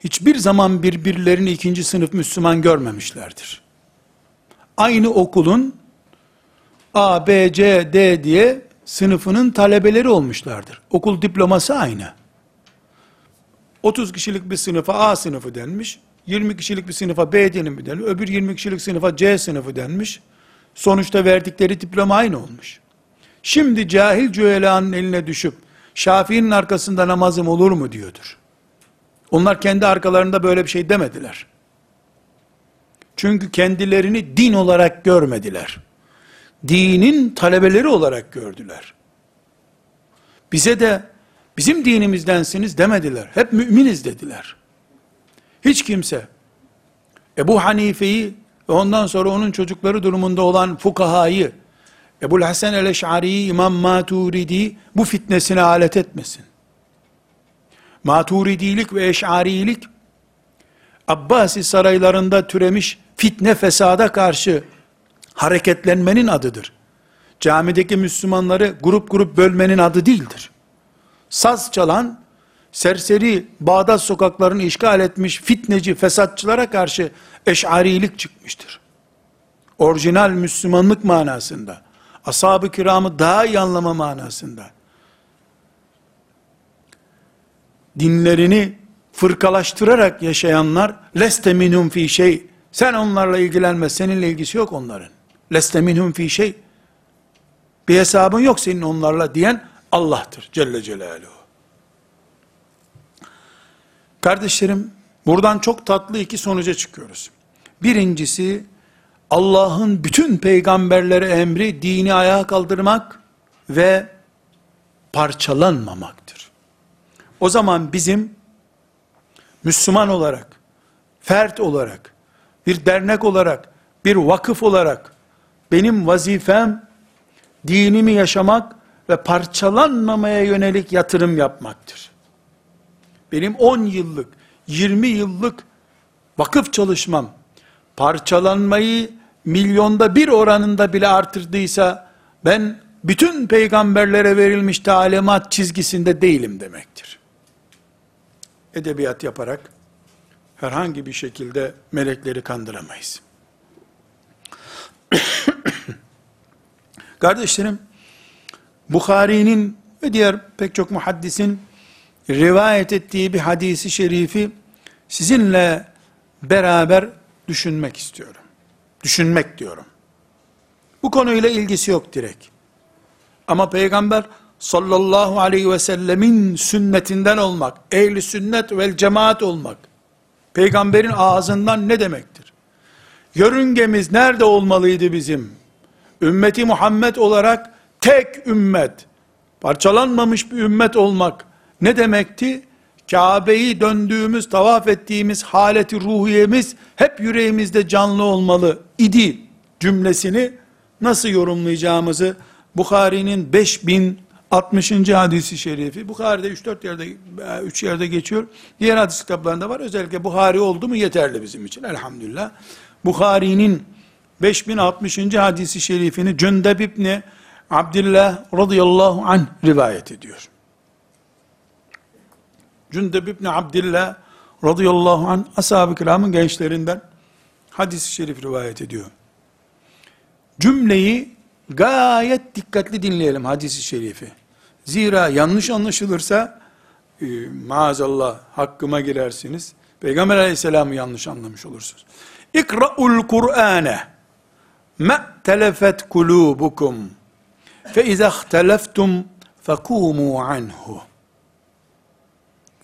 hiçbir zaman birbirlerini ikinci sınıf Müslüman görmemişlerdir. Aynı okulun A, B, C, D diye sınıfının talebeleri olmuşlardır. Okul diploması aynı. 30 kişilik bir sınıfa A sınıfı denmiş, 20 kişilik bir sınıfa B denimi denmiş, öbür 20 kişilik sınıfa C sınıfı denmiş. Sonuçta verdikleri diploma aynı olmuş. Şimdi cahil cühelanın eline düşüp, Şafii'nin arkasında namazım olur mu diyordur. Onlar kendi arkalarında böyle bir şey demediler. Çünkü kendilerini din olarak görmediler. Dinin talebeleri olarak gördüler. Bize de bizim dinimizdensiniz demediler. Hep müminiz dediler. Hiç kimse Ebu Hanife'yi ve ondan sonra onun çocukları durumunda olan fukahayı, Ebu Hasan el-Eş'ari'yi, İmam Maturidi bu fitnesine alet etmesin. Maturidilik ve Eş'arilik, Abbasi saraylarında türemiş fitne fesada karşı hareketlenmenin adıdır. Camideki Müslümanları grup grup bölmenin adı değildir. Saz çalan, serseri Bağdat sokaklarını işgal etmiş fitneci, fesatçılara karşı eşarilik çıkmıştır. Orijinal Müslümanlık manasında, ashab-ı kiramı daha iyi anlama manasında, dinlerini fırkalaştırarak yaşayanlar leste minhum fi şey. Sen onlarla ilgilenme seninle ilgisi yok onların. Leste minhum fi şey. Bir hesabın yok senin onlarla diyen Allah'tır Celle Celaluhu. Kardeşlerim buradan çok tatlı iki sonuca çıkıyoruz. Birincisi Allah'ın bütün peygamberlere emri dini ayağa kaldırmak ve parçalanmamaktır o zaman bizim Müslüman olarak, fert olarak, bir dernek olarak, bir vakıf olarak benim vazifem dinimi yaşamak ve parçalanmamaya yönelik yatırım yapmaktır. Benim 10 yıllık, 20 yıllık vakıf çalışmam parçalanmayı milyonda bir oranında bile artırdıysa ben bütün peygamberlere verilmiş talimat çizgisinde değilim demektir edebiyat yaparak herhangi bir şekilde melekleri kandıramayız. Kardeşlerim, Bukhari'nin ve diğer pek çok muhaddisin rivayet ettiği bir hadisi şerifi sizinle beraber düşünmek istiyorum. Düşünmek diyorum. Bu konuyla ilgisi yok direkt. Ama peygamber sallallahu aleyhi ve sellemin sünnetinden olmak, ehli sünnet vel cemaat olmak, peygamberin ağzından ne demektir? Yörüngemiz nerede olmalıydı bizim? Ümmeti Muhammed olarak tek ümmet, parçalanmamış bir ümmet olmak ne demekti? Kabe'yi döndüğümüz, tavaf ettiğimiz haleti ruhiyemiz hep yüreğimizde canlı olmalı idi cümlesini nasıl yorumlayacağımızı Bukhari'nin 5060. hadisi şerifi, Bukhari'de 3-4 yerde, 3 yerde geçiyor. Diğer hadis kitaplarında var. Özellikle Bukhari oldu mu yeterli bizim için elhamdülillah. Bukhari'nin 5060. hadisi şerifini Cündeb İbni Abdullah radıyallahu anh rivayet ediyor. Cündeb İbni Abdillah radıyallahu anh ashab-ı kiramın gençlerinden hadis-i şerif rivayet ediyor. Cümleyi gayet dikkatli dinleyelim hadisi şerifi. Zira yanlış anlaşılırsa e, maazallah hakkıma girersiniz. Peygamber aleyhisselamı yanlış anlamış olursunuz. İkra'ul Kur'ane. Me telefet kulubukum. Fe izahteleftum fekumu anhu.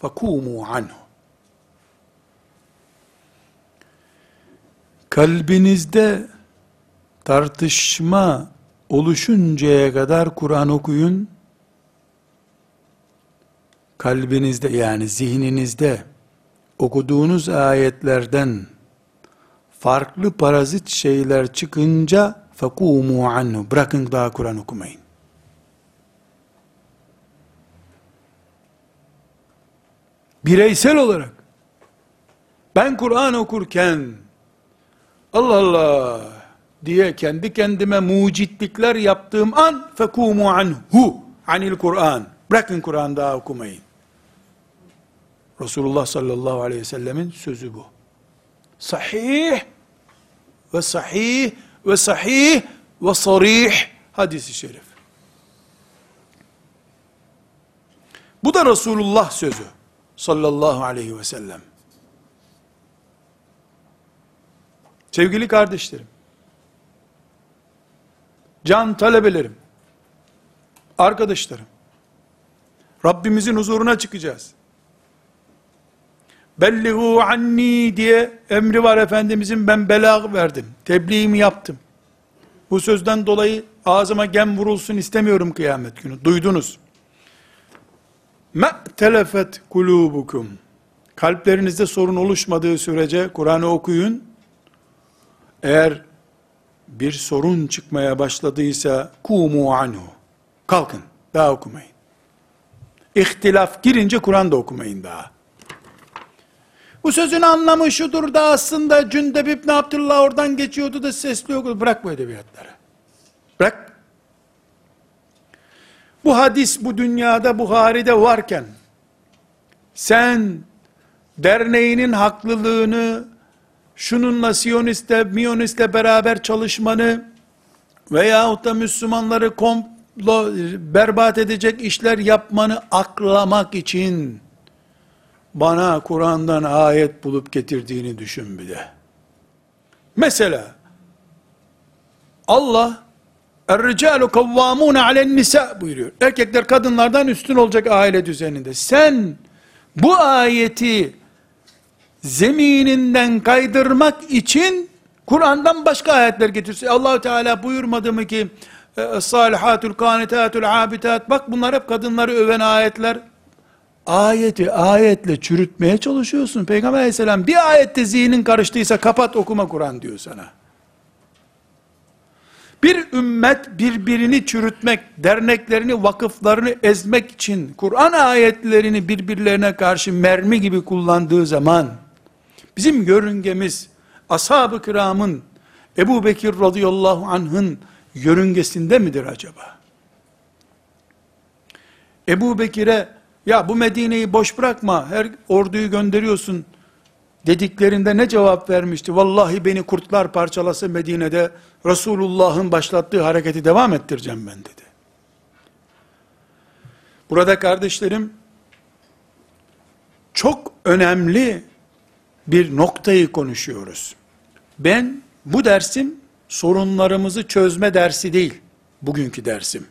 Fekumu anhu. Kalbinizde tartışma oluşuncaya kadar Kur'an okuyun kalbinizde yani zihninizde okuduğunuz ayetlerden farklı parazit şeyler çıkınca fekumu anhu bırakın daha Kur'an okumayın. Bireysel olarak ben Kur'an okurken Allah Allah diye kendi kendime mucitlikler yaptığım an fekumu anhu anil Kur'an. Bırakın Kur'an daha okumayın. Resulullah sallallahu aleyhi ve sellemin sözü bu sahih ve sahih ve sahih ve sarih hadisi şerif bu da Resulullah sözü sallallahu aleyhi ve sellem. Sevgili kardeşlerim, can talebelerim, arkadaşlarım, Rabbimizin huzuruna çıkacağız. Bellihu anni diye emri var Efendimizin ben belag verdim. Tebliğimi yaptım. Bu sözden dolayı ağzıma gem vurulsun istemiyorum kıyamet günü. Duydunuz. Me'telefet kulubukum. Kalplerinizde sorun oluşmadığı sürece Kur'an'ı okuyun. Eğer bir sorun çıkmaya başladıysa kumu anhu. Kalkın. Daha okumayın. İhtilaf girince Kur'an'da okumayın daha. Bu sözün anlamı şudur da aslında Cündeb İbni Abdullah oradan geçiyordu da sesli okudu. Bırak bu edebiyatları. Bırak. Bu hadis bu dünyada Buhari'de varken, sen derneğinin haklılığını, şununla Siyonist'le, Miyonist'le beraber çalışmanı veyahut da Müslümanları komplo berbat edecek işler yapmanı aklamak için bana Kur'an'dan ayet bulup getirdiğini düşün bir de. Mesela Allah Er-ricalu kavvamune alen nisa buyuruyor. Erkekler kadınlardan üstün olacak aile düzeninde. Sen bu ayeti zemininden kaydırmak için Kur'an'dan başka ayetler getirsin. Allahu Teala buyurmadı mı ki salihatul kanitatul abitat bak bunlar hep kadınları öven ayetler. Ayeti ayetle çürütmeye çalışıyorsun. Peygamber aleyhisselam bir ayette zihnin karıştıysa kapat okuma Kur'an diyor sana. Bir ümmet birbirini çürütmek, derneklerini, vakıflarını ezmek için Kur'an ayetlerini birbirlerine karşı mermi gibi kullandığı zaman bizim yörüngemiz ashab-ı kiramın Ebu Bekir radıyallahu anh'ın yörüngesinde midir acaba? Ebu Bekir'e ya bu Medine'yi boş bırakma her orduyu gönderiyorsun dediklerinde ne cevap vermişti? Vallahi beni kurtlar parçalası Medine'de Resulullah'ın başlattığı hareketi devam ettireceğim ben dedi. Burada kardeşlerim çok önemli bir noktayı konuşuyoruz. Ben bu dersim sorunlarımızı çözme dersi değil. Bugünkü dersim.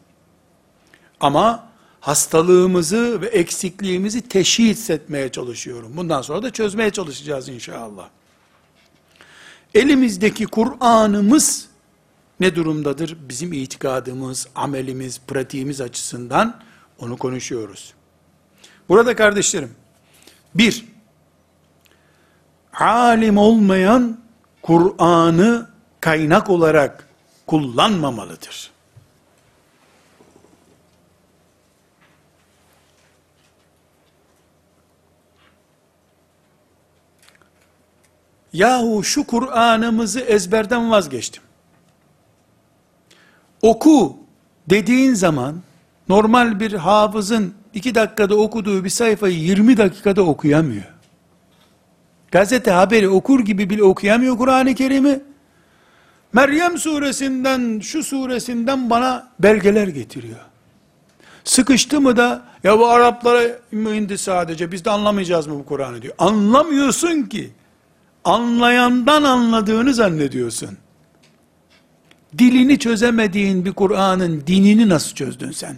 Ama hastalığımızı ve eksikliğimizi teşhis etmeye çalışıyorum. Bundan sonra da çözmeye çalışacağız inşallah. Elimizdeki Kur'an'ımız ne durumdadır? Bizim itikadımız, amelimiz, pratiğimiz açısından onu konuşuyoruz. Burada kardeşlerim, bir, alim olmayan Kur'an'ı kaynak olarak kullanmamalıdır. Yahu şu Kur'an'ımızı ezberden vazgeçtim. Oku dediğin zaman normal bir hafızın iki dakikada okuduğu bir sayfayı 20 dakikada okuyamıyor. Gazete haberi okur gibi bile okuyamıyor Kur'an-ı Kerim'i. Meryem suresinden, şu suresinden bana belgeler getiriyor. Sıkıştı mı da, ya bu Araplara mı indi sadece, biz de anlamayacağız mı bu Kur'an'ı diyor. Anlamıyorsun ki. Anlayandan anladığını zannediyorsun. Dilini çözemediğin bir Kur'an'ın dinini nasıl çözdün sen?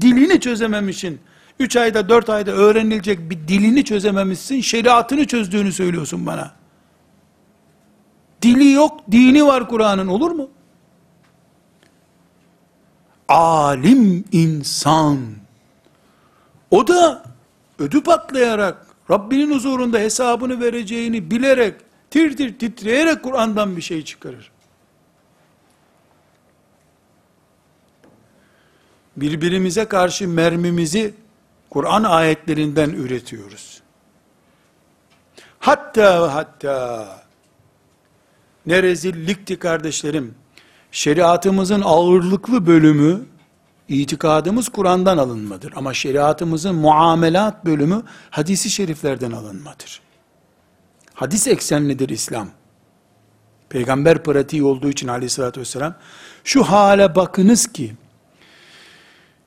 Dilini çözememişsin. Üç ayda, dört ayda öğrenilecek bir dilini çözememişsin, şeriatını çözdüğünü söylüyorsun bana. Dili yok, dini var Kur'an'ın olur mu? Alim insan. O da ödü patlayarak, Rabbinin huzurunda hesabını vereceğini bilerek, tir tir titreyerek Kur'an'dan bir şey çıkarır. Birbirimize karşı mermimizi Kur'an ayetlerinden üretiyoruz. Hatta hatta ne rezillikti kardeşlerim. Şeriatımızın ağırlıklı bölümü itikadımız Kur'an'dan alınmadır. Ama şeriatımızın muamelat bölümü hadisi şeriflerden alınmadır. Hadis eksenlidir İslam. Peygamber pratiği olduğu için aleyhissalatü vesselam şu hale bakınız ki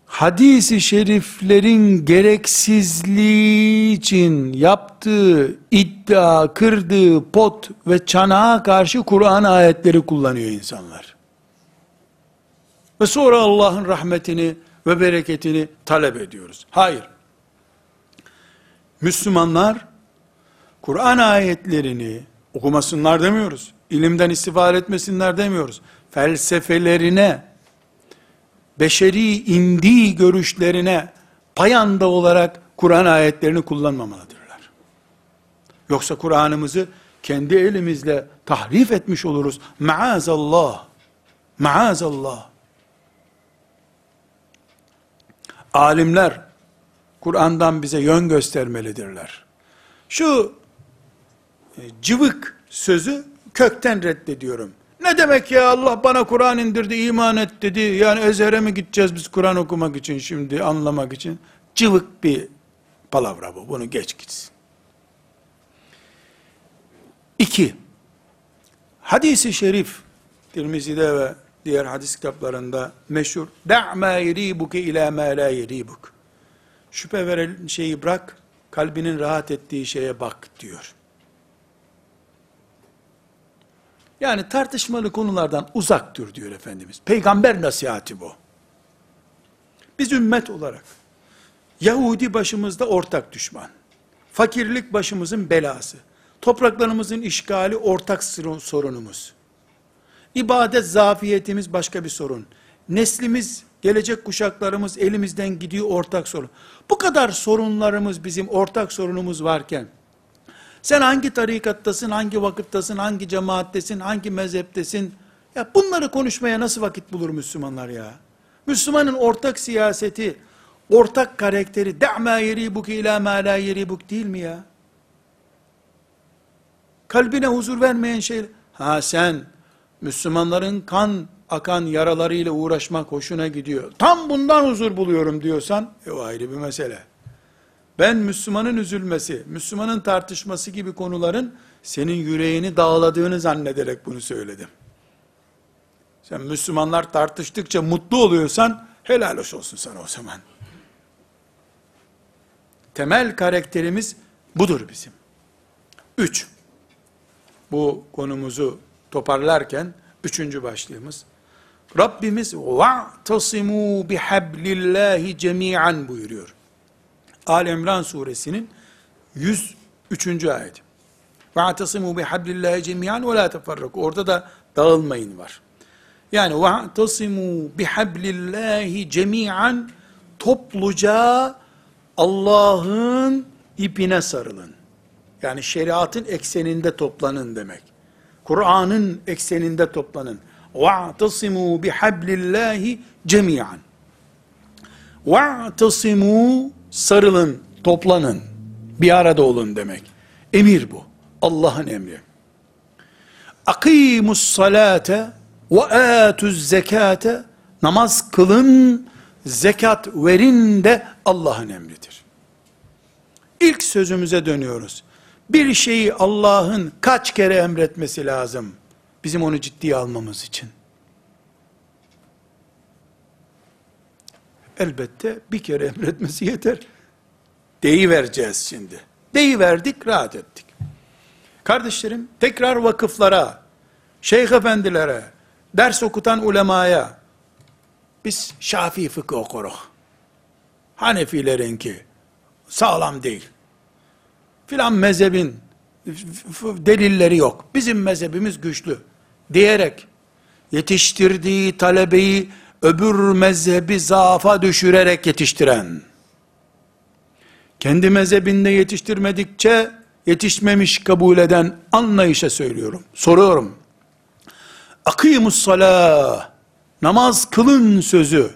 hadisi şeriflerin gereksizliği için yaptığı iddia, kırdığı pot ve çanağa karşı Kur'an ayetleri kullanıyor insanlar. Ve sonra Allah'ın rahmetini ve bereketini talep ediyoruz. Hayır. Müslümanlar Kur'an ayetlerini okumasınlar demiyoruz. İlimden istifade etmesinler demiyoruz. Felsefelerine, beşeri indiği görüşlerine payanda olarak Kur'an ayetlerini kullanmamalıdırlar. Yoksa Kur'an'ımızı kendi elimizle tahrif etmiş oluruz. Maazallah. Maazallah. Alimler Kur'an'dan bize yön göstermelidirler. Şu e, cıvık sözü kökten reddediyorum. Ne demek ya Allah bana Kur'an indirdi, iman et dedi. Yani Ezher'e mi gideceğiz biz Kur'an okumak için şimdi, anlamak için? Cıvık bir palavra bu. Bunu geç gitsin. İki, hadisi şerif, Tirmizi'de ve diğer hadis kitaplarında meşhur, da'ma yeribuke ila ma la yeribuk. Şüphe veren şeyi bırak, kalbinin rahat ettiği şeye bak diyor. Yani tartışmalı konulardan uzak dur diyor Efendimiz. Peygamber nasihati bu. Biz ümmet olarak, Yahudi başımızda ortak düşman, fakirlik başımızın belası, topraklarımızın işgali ortak sorunumuz, ibadet zafiyetimiz başka bir sorun, neslimiz, gelecek kuşaklarımız elimizden gidiyor ortak sorun. Bu kadar sorunlarımız bizim ortak sorunumuz varken, sen hangi tarikattasın, hangi vakıftasın, hangi cemaattesin, hangi mezheptesin? Ya bunları konuşmaya nasıl vakit bulur Müslümanlar ya? Müslümanın ortak siyaseti, ortak karakteri, da'ma yeribuk ila ma la yeribuk değil mi ya? Kalbine huzur vermeyen şey, ha sen, Müslümanların kan akan yaralarıyla uğraşmak hoşuna gidiyor. Tam bundan huzur buluyorum diyorsan, e o ayrı bir mesele. Ben Müslümanın üzülmesi, Müslümanın tartışması gibi konuların senin yüreğini dağladığını zannederek bunu söyledim. Sen Müslümanlar tartıştıkça mutlu oluyorsan helal olsun sana o zaman. Temel karakterimiz budur bizim. Üç, bu konumuzu toparlarken üçüncü başlığımız Rabbimiz va'tasimu bihablillahi cemi'an buyuruyor. Al İmran suresinin 103. ayeti. Va'tasimu bihablillahi cemi'an ve la teferraku. Orada da dağılmayın var. Yani va'tasimu bihablillahi cemi'an topluca Allah'ın ipine sarılın. Yani şeriatın ekseninde toplanın demek. Kur'an'ın ekseninde toplanın. وَاعْتَصِمُوا بِحَبْلِ اللّٰهِ cemiyan. وَاعْتَصِمُوا sarılın, toplanın. Bir arada olun demek. Emir bu. Allah'ın emri. Akimus salate ve atuz zekate namaz kılın, zekat verin de Allah'ın emridir. İlk sözümüze dönüyoruz. Bir şeyi Allah'ın kaç kere emretmesi lazım? Bizim onu ciddiye almamız için. Elbette bir kere emretmesi yeter. Deyi vereceğiz şimdi. Deyi verdik, rahat ettik. Kardeşlerim, tekrar vakıflara, şeyh efendilere, ders okutan ulemaya, biz Şafii fıkı okuruz. Hanefilerinki sağlam değil. Filan mezhebin delilleri yok. Bizim mezhebimiz güçlü. Diyerek yetiştirdiği talebeyi öbür mezhebi zaafa düşürerek yetiştiren, kendi mezhebinde yetiştirmedikçe yetişmemiş kabul eden anlayışa söylüyorum. Soruyorum. Akimus salah, namaz kılın sözü,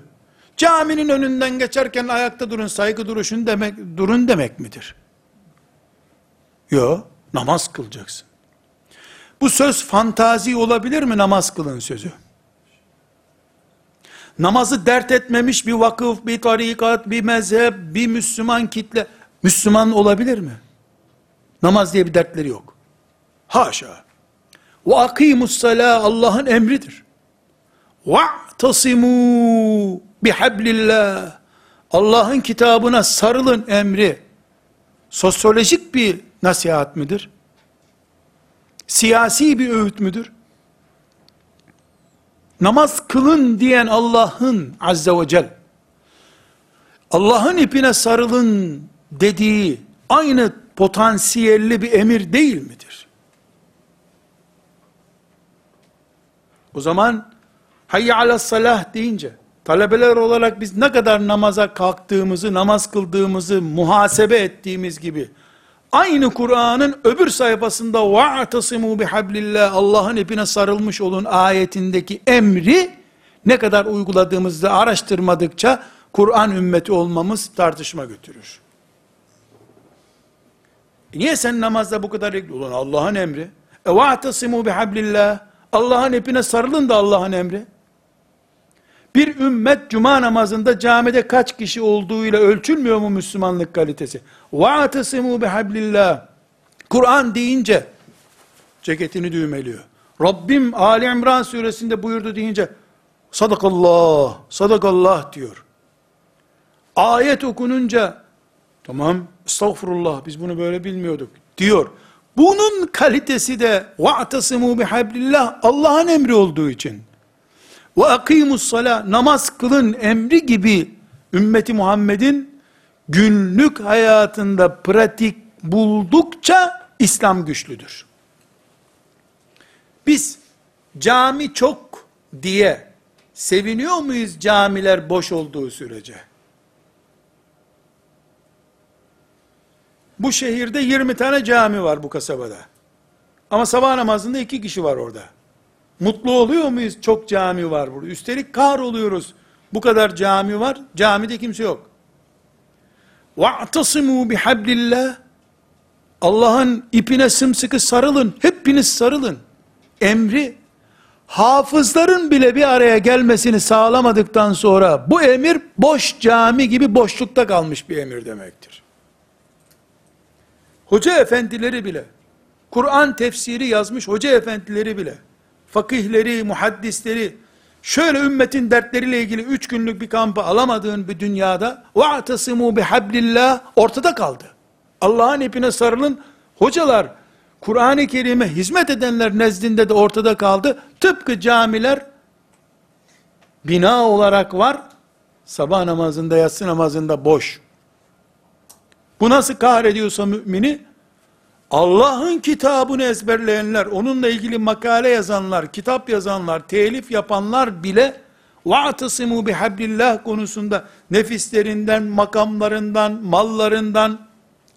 caminin önünden geçerken ayakta durun, saygı duruşun demek, durun demek midir? Yok, namaz kılacaksın. Bu söz fantazi olabilir mi namaz kılın sözü? Namazı dert etmemiş bir vakıf, bir tarikat, bir mezhep, bir Müslüman kitle, Müslüman olabilir mi? Namaz diye bir dertleri yok. Haşa. Ve akimus Allah'ın emridir. Ve tasimu bihablillah. Allah'ın kitabına sarılın emri. Sosyolojik bir nasihat midir? Siyasi bir öğüt müdür? Namaz kılın diyen Allah'ın azze ve cel Allah'ın ipine sarılın dediği aynı potansiyelli bir emir değil midir? O zaman hayya ala salah deyince talebeler olarak biz ne kadar namaza kalktığımızı, namaz kıldığımızı muhasebe ettiğimiz gibi aynı Kur'an'ın öbür sayfasında وَاَعْتَصِمُوا بِحَبْلِ Allah'ın ipine sarılmış olun ayetindeki emri ne kadar uyguladığımızda araştırmadıkça Kur'an ümmeti olmamız tartışma götürür. E niye sen namazda bu kadar ilgili? Ulan Allah'ın emri. E وَاَعْتَصِمُوا بِحَبْلِ Allah'ın ipine sarılın da Allah'ın emri. Bir ümmet cuma namazında camide kaç kişi olduğuyla ölçülmüyor mu Müslümanlık kalitesi? وَاَعْتَصِمُوا بِحَبْلِ Kur'an deyince ceketini düğmeliyor. Rabbim Ali İmran suresinde buyurdu deyince sadakallah, sadakallah diyor. Ayet okununca tamam estağfurullah biz bunu böyle bilmiyorduk diyor. Bunun kalitesi de وَاَعْتَصِمُوا بِحَبْلِ Allah'ın emri olduğu için ve akimus sala namaz kılın emri gibi ümmeti Muhammed'in günlük hayatında pratik buldukça İslam güçlüdür. Biz cami çok diye seviniyor muyuz camiler boş olduğu sürece? Bu şehirde 20 tane cami var bu kasabada. Ama sabah namazında iki kişi var orada. Mutlu oluyor muyuz? Çok cami var burada. Üstelik kar oluyoruz. Bu kadar cami var. Camide kimse yok. وَاَعْتَصِمُوا بِحَبْلِ Allah'ın ipine sımsıkı sarılın. Hepiniz sarılın. Emri hafızların bile bir araya gelmesini sağlamadıktan sonra bu emir boş cami gibi boşlukta kalmış bir emir demektir. Hoca efendileri bile, Kur'an tefsiri yazmış hoca efendileri bile, fakihleri, muhaddisleri, şöyle ümmetin dertleriyle ilgili üç günlük bir kampı alamadığın bir dünyada, وَاَعْتَصِمُوا بِحَبْلِ ortada kaldı. Allah'ın ipine sarılın, hocalar, Kur'an-ı Kerim'e hizmet edenler nezdinde de ortada kaldı. Tıpkı camiler, bina olarak var, sabah namazında, yatsı namazında boş. Bu nasıl kahrediyorsa mümini, Allah'ın kitabını ezberleyenler, onunla ilgili makale yazanlar, kitap yazanlar, telif yapanlar bile وَاَعْتَصِمُوا بِحَبِّ konusunda nefislerinden, makamlarından, mallarından,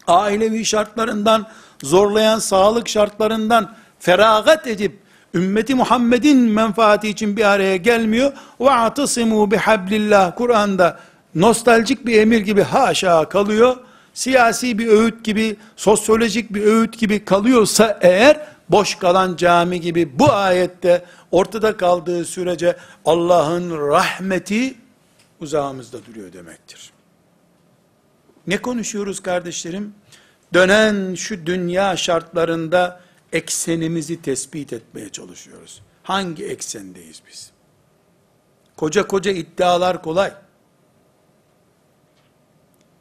ailevi şartlarından, zorlayan sağlık şartlarından feragat edip ümmeti Muhammed'in menfaati için bir araya gelmiyor. وَاَعْتَصِمُوا بِحَبِّ Kur'an'da nostaljik bir emir gibi haşa kalıyor. Siyasi bir öğüt gibi, sosyolojik bir öğüt gibi kalıyorsa eğer, boş kalan cami gibi bu ayette ortada kaldığı sürece Allah'ın rahmeti uzağımızda duruyor demektir. Ne konuşuyoruz kardeşlerim? Dönen şu dünya şartlarında eksenimizi tespit etmeye çalışıyoruz. Hangi eksendeyiz biz? Koca koca iddialar kolay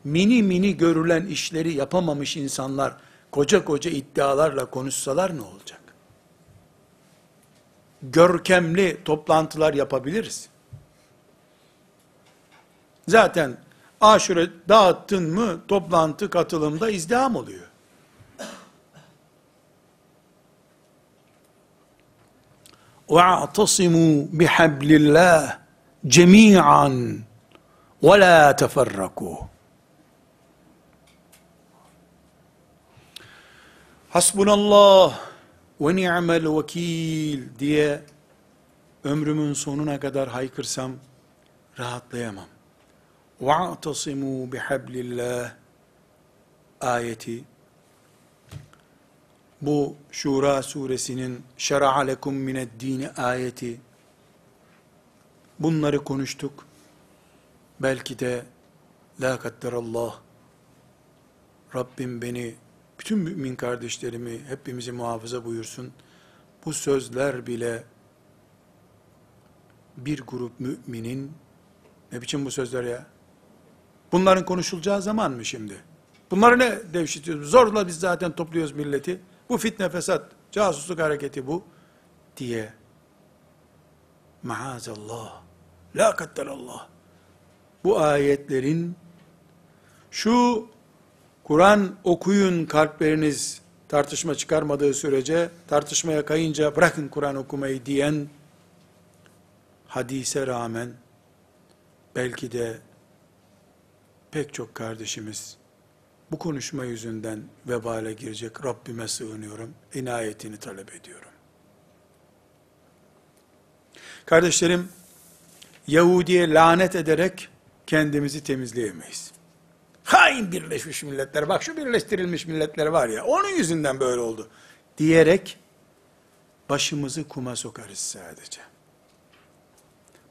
Mini mini görülen işleri yapamamış insanlar koca koca iddialarla konuşsalar ne olacak? Görkemli toplantılar yapabiliriz. Zaten aşure dağıttın mı toplantı katılımda izdiham oluyor. وَاَعْتَصِمُوا بِحَبْلِ اللّٰهِ جَمِيعًا وَلَا تَفَرَّقُوا Hasbunallah ve ni'mel vekil diye ömrümün sonuna kadar haykırsam rahatlayamam. وَاَعْتَصِمُوا بِحَبْلِ اللّٰهِ ayeti bu Şura suresinin şer'a lekum mined dini ayeti bunları konuştuk. Belki de la kadderallah Rabbim beni bütün mümin kardeşlerimi hepimizi muhafaza buyursun. Bu sözler bile bir grup müminin ne biçim bu sözler ya? Bunların konuşulacağı zaman mı şimdi? Bunları ne devşitiyoruz? Zorla biz zaten topluyoruz milleti. Bu fitne fesat, casusluk hareketi bu diye. Maazallah. La Allah. Bu ayetlerin şu Kur'an okuyun kalpleriniz tartışma çıkarmadığı sürece tartışmaya kayınca bırakın Kur'an okumayı diyen hadise rağmen belki de pek çok kardeşimiz bu konuşma yüzünden vebale girecek Rabbime sığınıyorum. inayetini talep ediyorum. Kardeşlerim, Yahudi'ye lanet ederek kendimizi temizleyemeyiz. Hain Birleşmiş Milletler, bak şu birleştirilmiş milletler var ya, onun yüzünden böyle oldu. Diyerek, başımızı kuma sokarız sadece.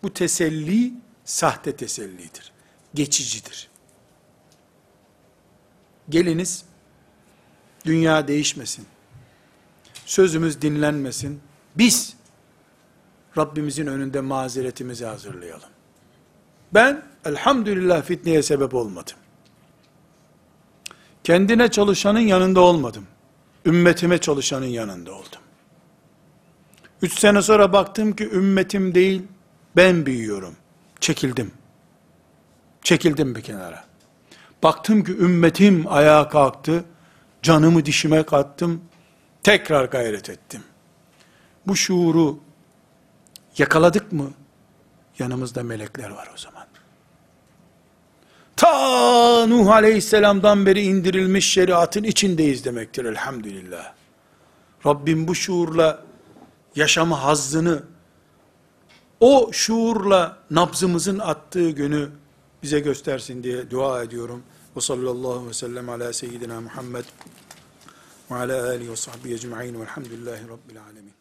Bu teselli, sahte tesellidir. Geçicidir. Geliniz, dünya değişmesin. Sözümüz dinlenmesin. Biz, Rabbimizin önünde mazeretimizi hazırlayalım. Ben, elhamdülillah fitneye sebep olmadım. Kendine çalışanın yanında olmadım. Ümmetime çalışanın yanında oldum. Üç sene sonra baktım ki ümmetim değil, ben büyüyorum. Çekildim. Çekildim bir kenara. Baktım ki ümmetim ayağa kalktı. Canımı dişime kattım. Tekrar gayret ettim. Bu şuuru yakaladık mı? Yanımızda melekler var o zaman. Ta Nuh aleyhisselamdan beri indirilmiş şeriatın içindeyiz demektir elhamdülillah. Rabbim bu şuurla yaşama hazzını, o şuurla nabzımızın attığı günü bize göstersin diye dua ediyorum. Ve sallallahu ve sellem ala seyyidina Muhammed ve ala alihi ve sahbihi ecma'in velhamdülillahi rabbil alemin.